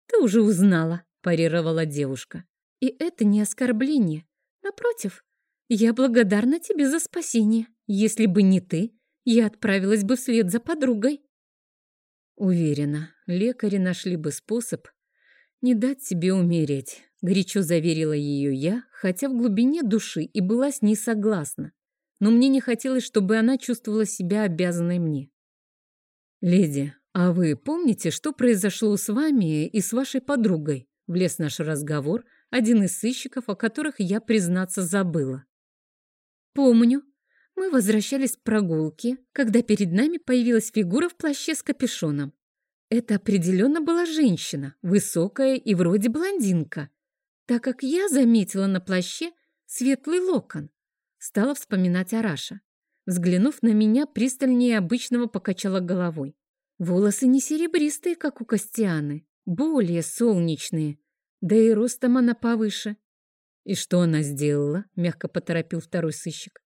«Ты уже узнала», – парировала девушка. «И это не оскорбление. Напротив, я благодарна тебе за спасение. Если бы не ты, я отправилась бы вслед за подругой. Уверена, лекари нашли бы способ не дать себе умереть, горячо заверила ее я, хотя в глубине души и была с ней согласна. Но мне не хотелось, чтобы она чувствовала себя обязанной мне. «Леди, а вы помните, что произошло с вами и с вашей подругой?» Влез наш разговор один из сыщиков, о которых я, признаться, забыла. «Помню. Мы возвращались с прогулки, когда перед нами появилась фигура в плаще с капюшоном. Это определенно была женщина, высокая и вроде блондинка, так как я заметила на плаще светлый локон. Стала вспоминать Араша. Взглянув на меня, пристальнее обычного покачала головой. Волосы не серебристые, как у Костианы, более солнечные, да и ростом она повыше. «И что она сделала?» — мягко поторопил второй сыщик.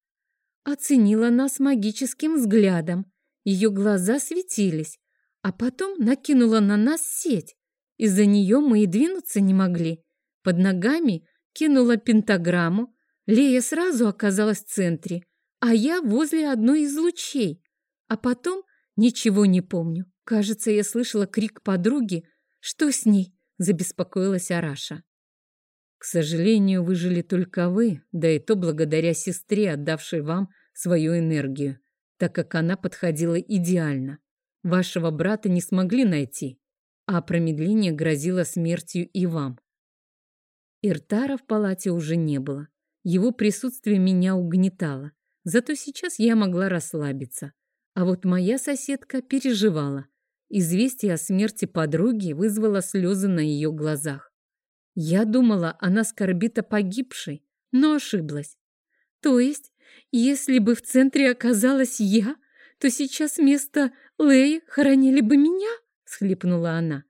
Оценила нас магическим взглядом. Ее глаза светились, а потом накинула на нас сеть. Из-за нее мы и двинуться не могли. Под ногами кинула пентаграмму. Лея сразу оказалась в центре, а я возле одной из лучей. А потом ничего не помню. Кажется, я слышала крик подруги. Что с ней? Забеспокоилась Араша. К сожалению, выжили только вы, да и то благодаря сестре, отдавшей вам свою энергию, так как она подходила идеально. Вашего брата не смогли найти, а промедление грозило смертью и вам. Иртара в палате уже не было. Его присутствие меня угнетало. Зато сейчас я могла расслабиться. А вот моя соседка переживала. Известие о смерти подруги вызвало слезы на ее глазах. Я думала, она скорбит о погибшей, но ошиблась. То есть, если бы в центре оказалась я, то сейчас вместо Леи хоронили бы меня, схлипнула она.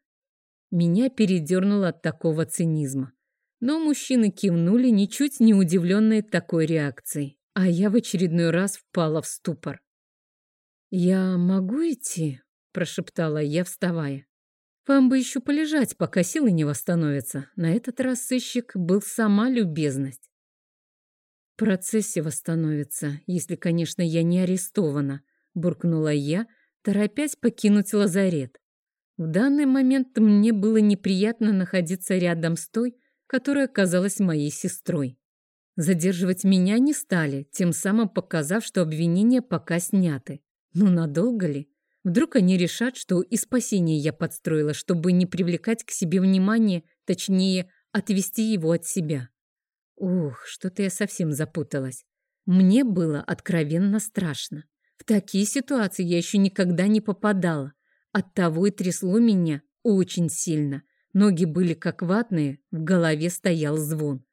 Меня передернуло от такого цинизма. Но мужчины кивнули, ничуть не удивленные такой реакцией, а я в очередной раз впала в ступор. «Я могу идти?» – прошептала я, вставая. Вам бы еще полежать, пока силы не восстановятся. На этот раз сыщик был сама любезность. В процессе восстановится, если, конечно, я не арестована, буркнула я, торопясь покинуть лазарет. В данный момент мне было неприятно находиться рядом с той, которая оказалась моей сестрой. Задерживать меня не стали, тем самым показав, что обвинения пока сняты. Но надолго ли? Вдруг они решат, что и спасение я подстроила, чтобы не привлекать к себе внимание, точнее, отвести его от себя. Ух, что-то я совсем запуталась. Мне было откровенно страшно. В такие ситуации я еще никогда не попадала. Оттого и трясло меня очень сильно. Ноги были как ватные, в голове стоял звон.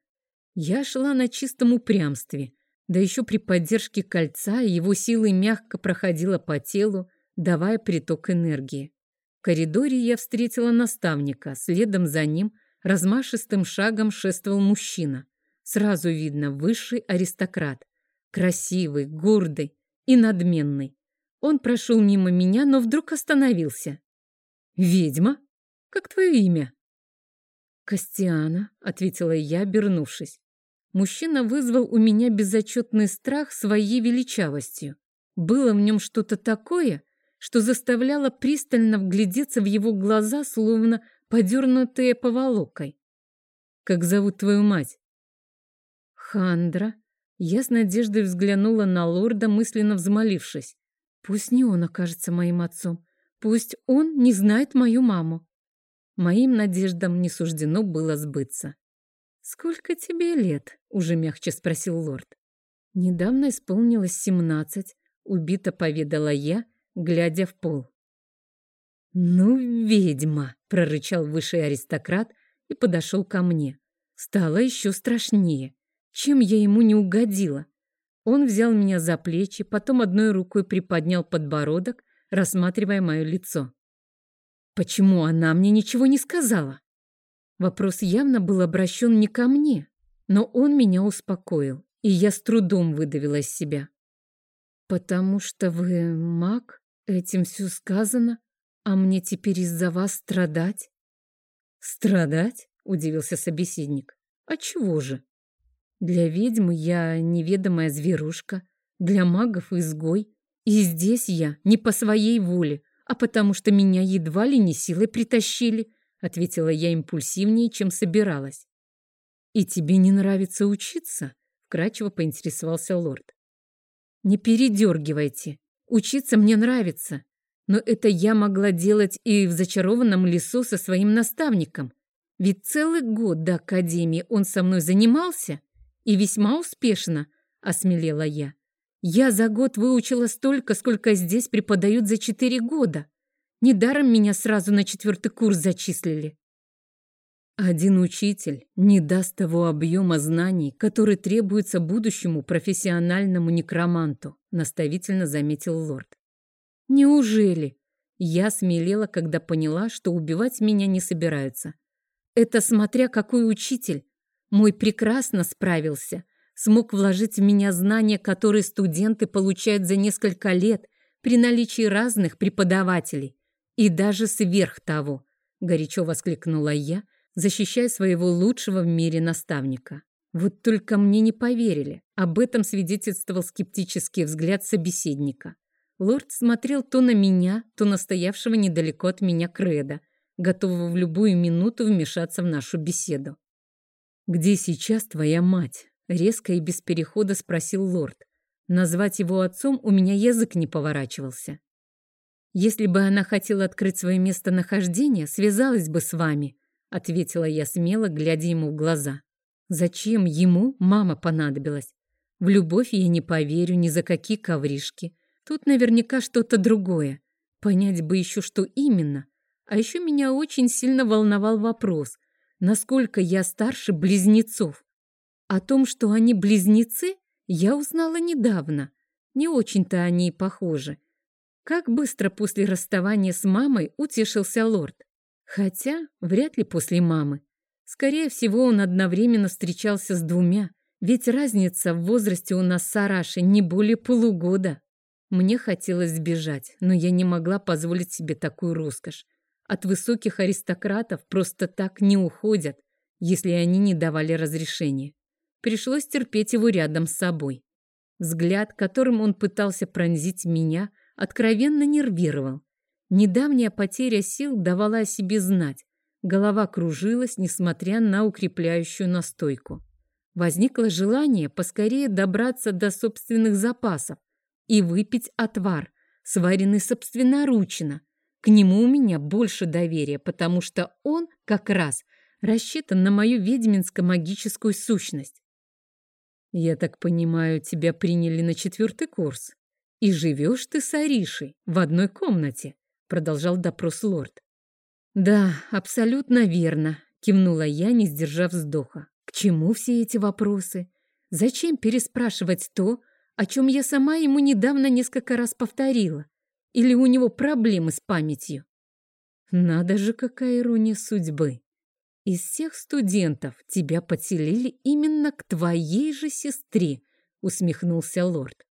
Я шла на чистом упрямстве, да еще при поддержке кольца его силой мягко проходила по телу, давая приток энергии. В коридоре я встретила наставника, следом за ним размашистым шагом шествовал мужчина. Сразу видно, высший аристократ. Красивый, гордый и надменный. Он прошел мимо меня, но вдруг остановился. «Ведьма? Как твое имя?» «Костиана», — ответила я, обернувшись. Мужчина вызвал у меня безотчетный страх своей величавостью. Было в нем что-то такое, что заставляло пристально вглядеться в его глаза, словно подернутые поволокой. «Как зовут твою мать?» «Хандра». Я с надеждой взглянула на лорда, мысленно взмолившись. «Пусть не он окажется моим отцом. Пусть он не знает мою маму». Моим надеждам не суждено было сбыться. «Сколько тебе лет?» — уже мягче спросил лорд. «Недавно исполнилось семнадцать», — убито поведала я, — глядя в пол. «Ну, ведьма!» — прорычал высший аристократ и подошел ко мне. Стало еще страшнее. Чем я ему не угодила? Он взял меня за плечи, потом одной рукой приподнял подбородок, рассматривая мое лицо. Почему она мне ничего не сказала? Вопрос явно был обращен не ко мне, но он меня успокоил, и я с трудом выдавила из себя. «Потому что вы маг?» Этим все сказано, а мне теперь из-за вас страдать? Страдать? Удивился собеседник. А чего же? Для ведьмы я неведомая зверушка, для магов изгой. И здесь я не по своей воле, а потому что меня едва ли не силой притащили, ответила я импульсивнее, чем собиралась. И тебе не нравится учиться? вкрадчиво поинтересовался лорд. Не передергивайте. Учиться мне нравится. Но это я могла делать и в зачарованном лесу со своим наставником. Ведь целый год до академии он со мной занимался и весьма успешно, осмелела я. Я за год выучила столько, сколько здесь преподают за четыре года. Недаром меня сразу на четвертый курс зачислили. Один учитель не даст того объема знаний, который требуется будущему профессиональному некроманту, наставительно заметил лорд. Неужели? Я смелела, когда поняла, что убивать меня не собираются. Это смотря какой учитель. Мой прекрасно справился. Смог вложить в меня знания, которые студенты получают за несколько лет при наличии разных преподавателей. И даже сверх того, горячо воскликнула я, защищая своего лучшего в мире наставника. Вот только мне не поверили. Об этом свидетельствовал скептический взгляд собеседника. Лорд смотрел то на меня, то на стоявшего недалеко от меня Креда, готового в любую минуту вмешаться в нашу беседу. «Где сейчас твоя мать?» — резко и без перехода спросил лорд. Назвать его отцом у меня язык не поворачивался. «Если бы она хотела открыть свое местонахождение, связалась бы с вами», — ответила я смело, глядя ему в глаза. «Зачем ему мама понадобилась? В любовь я не поверю ни за какие ковришки. Тут наверняка что-то другое. Понять бы еще, что именно. А еще меня очень сильно волновал вопрос, насколько я старше близнецов. О том, что они близнецы, я узнала недавно. Не очень-то они и похожи. Как быстро после расставания с мамой утешился лорд. Хотя, вряд ли после мамы. Скорее всего, он одновременно встречался с двумя, ведь разница в возрасте у нас с Арашей не более полугода. Мне хотелось сбежать, но я не могла позволить себе такую роскошь. От высоких аристократов просто так не уходят, если они не давали разрешения. Пришлось терпеть его рядом с собой. Взгляд, которым он пытался пронзить меня, откровенно нервировал. Недавняя потеря сил давала о себе знать. Голова кружилась, несмотря на укрепляющую настойку. Возникло желание поскорее добраться до собственных запасов, и выпить отвар, сваренный собственноручно. К нему у меня больше доверия, потому что он как раз рассчитан на мою ведьминско-магическую сущность. Я так понимаю, тебя приняли на четвертый курс. И живешь ты с Аришей в одной комнате, продолжал допрос лорд. Да, абсолютно верно, кивнула я, не сдержав вздоха. К чему все эти вопросы? Зачем переспрашивать то, о чем я сама ему недавно несколько раз повторила. Или у него проблемы с памятью. Надо же, какая ирония судьбы. Из всех студентов тебя подселили именно к твоей же сестре, усмехнулся лорд.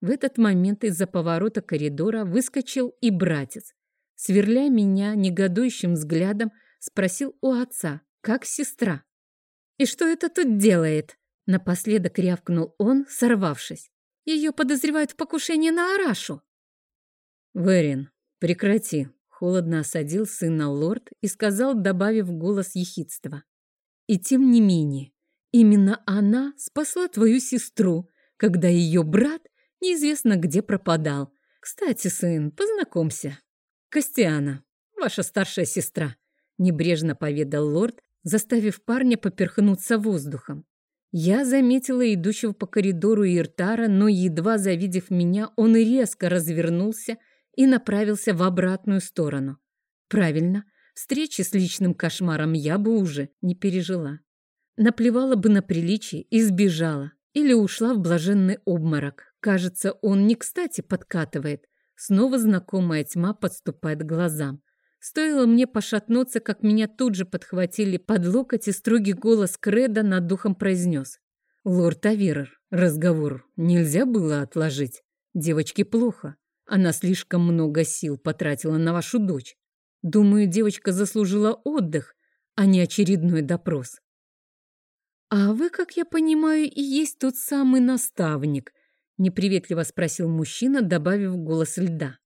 В этот момент из-за поворота коридора выскочил и братец. Сверля меня негодующим взглядом, спросил у отца, как сестра. «И что это тут делает?» Напоследок рявкнул он, сорвавшись. Ее подозревают в покушении на Арашу. Верин, прекрати. Холодно осадил сына лорд и сказал, добавив голос ехидства. И тем не менее, именно она спасла твою сестру, когда ее брат неизвестно где пропадал. Кстати, сын, познакомься. Костяна, ваша старшая сестра, небрежно поведал лорд, заставив парня поперхнуться воздухом. Я заметила идущего по коридору Иртара, но, едва завидев меня, он резко развернулся и направился в обратную сторону. Правильно, встречи с личным кошмаром я бы уже не пережила. Наплевала бы на приличие и сбежала. Или ушла в блаженный обморок. Кажется, он не кстати подкатывает. Снова знакомая тьма подступает к глазам. Стоило мне пошатнуться, как меня тут же подхватили под локоть, и строгий голос Креда над духом произнес. «Лорд Аверер, разговор нельзя было отложить. Девочке плохо. Она слишком много сил потратила на вашу дочь. Думаю, девочка заслужила отдых, а не очередной допрос». «А вы, как я понимаю, и есть тот самый наставник?» — неприветливо спросил мужчина, добавив голос льда.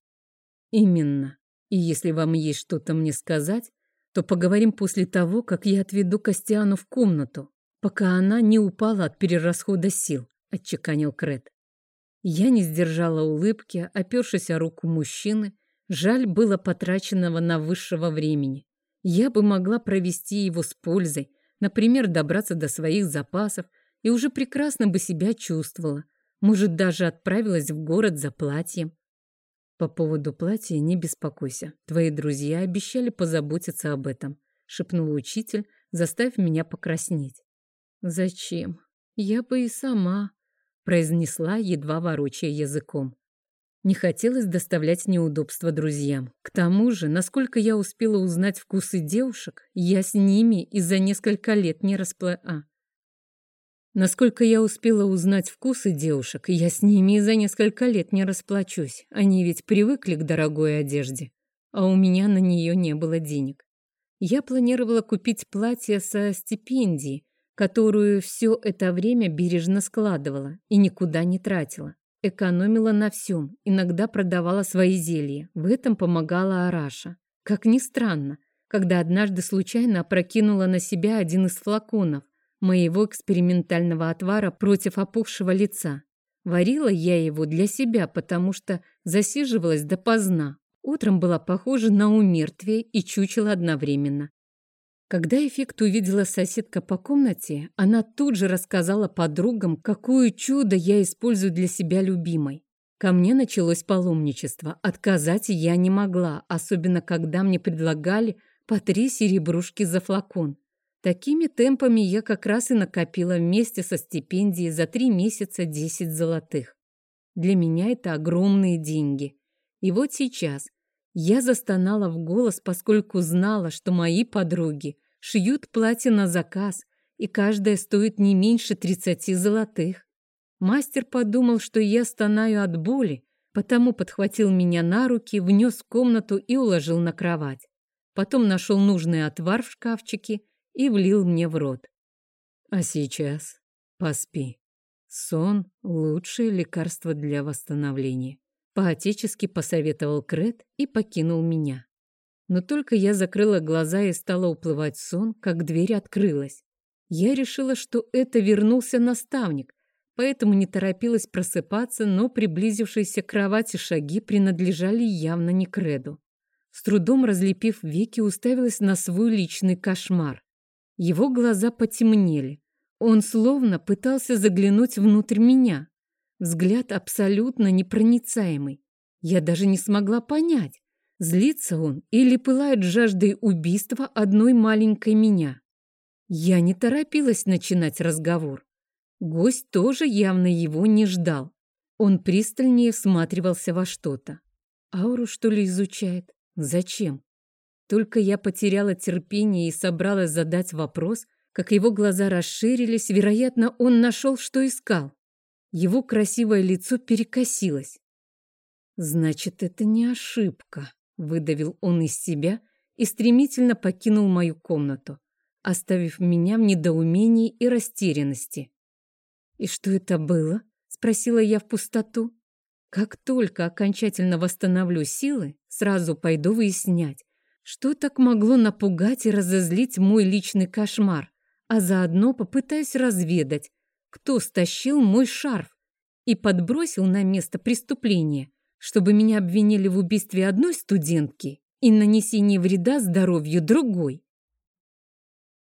«Именно. И если вам есть что-то мне сказать, то поговорим после того, как я отведу Костяну в комнату, пока она не упала от перерасхода сил», — отчеканил Крет. Я не сдержала улыбки, опершись о руку мужчины. Жаль было потраченного на высшего времени. Я бы могла провести его с пользой, например, добраться до своих запасов, и уже прекрасно бы себя чувствовала. Может, даже отправилась в город за платьем. По поводу платья не беспокойся. Твои друзья обещали позаботиться об этом, шепнул учитель, заставив меня покраснеть. Зачем? Я бы и сама, произнесла, едва ворочая языком. Не хотелось доставлять неудобства друзьям. К тому же, насколько я успела узнать вкусы девушек, я с ними и за несколько лет не распла... А. Насколько я успела узнать вкусы девушек, я с ними за несколько лет не расплачусь. Они ведь привыкли к дорогой одежде, а у меня на нее не было денег. Я планировала купить платье со стипендией, которую все это время бережно складывала и никуда не тратила. Экономила на всем, иногда продавала свои зелья. В этом помогала Араша. Как ни странно, когда однажды случайно опрокинула на себя один из флаконов моего экспериментального отвара против опухшего лица. Варила я его для себя, потому что засиживалась допоздна. Утром была похожа на умертвие и чучело одновременно. Когда эффект увидела соседка по комнате, она тут же рассказала подругам, какое чудо я использую для себя любимой. Ко мне началось паломничество. Отказать я не могла, особенно когда мне предлагали по три серебрушки за флакон. Такими темпами я как раз и накопила вместе со стипендией за три месяца 10 золотых. Для меня это огромные деньги. И вот сейчас я застонала в голос, поскольку знала, что мои подруги шьют платья на заказ, и каждая стоит не меньше тридцати золотых. Мастер подумал, что я стонаю от боли, потому подхватил меня на руки, внес в комнату и уложил на кровать. Потом нашел нужный отвар в шкафчике и влил мне в рот. А сейчас поспи. Сон – лучшее лекарство для восстановления. Поотечески посоветовал Крет и покинул меня. Но только я закрыла глаза и стала уплывать в сон, как дверь открылась. Я решила, что это вернулся наставник, поэтому не торопилась просыпаться, но приблизившиеся к кровати шаги принадлежали явно не Креду. С трудом разлепив веки, уставилась на свой личный кошмар. Его глаза потемнели. Он словно пытался заглянуть внутрь меня. Взгляд абсолютно непроницаемый. Я даже не смогла понять, Злится он или пылает жаждой убийства одной маленькой меня? Я не торопилась начинать разговор. Гость тоже явно его не ждал. Он пристальнее всматривался во что-то. Ауру, что ли, изучает? Зачем? Только я потеряла терпение и собралась задать вопрос, как его глаза расширились, вероятно, он нашел, что искал. Его красивое лицо перекосилось. Значит, это не ошибка. Выдавил он из себя и стремительно покинул мою комнату, оставив меня в недоумении и растерянности. «И что это было?» — спросила я в пустоту. «Как только окончательно восстановлю силы, сразу пойду выяснять, что так могло напугать и разозлить мой личный кошмар, а заодно попытаюсь разведать, кто стащил мой шарф и подбросил на место преступления чтобы меня обвинили в убийстве одной студентки и нанесении вреда здоровью другой.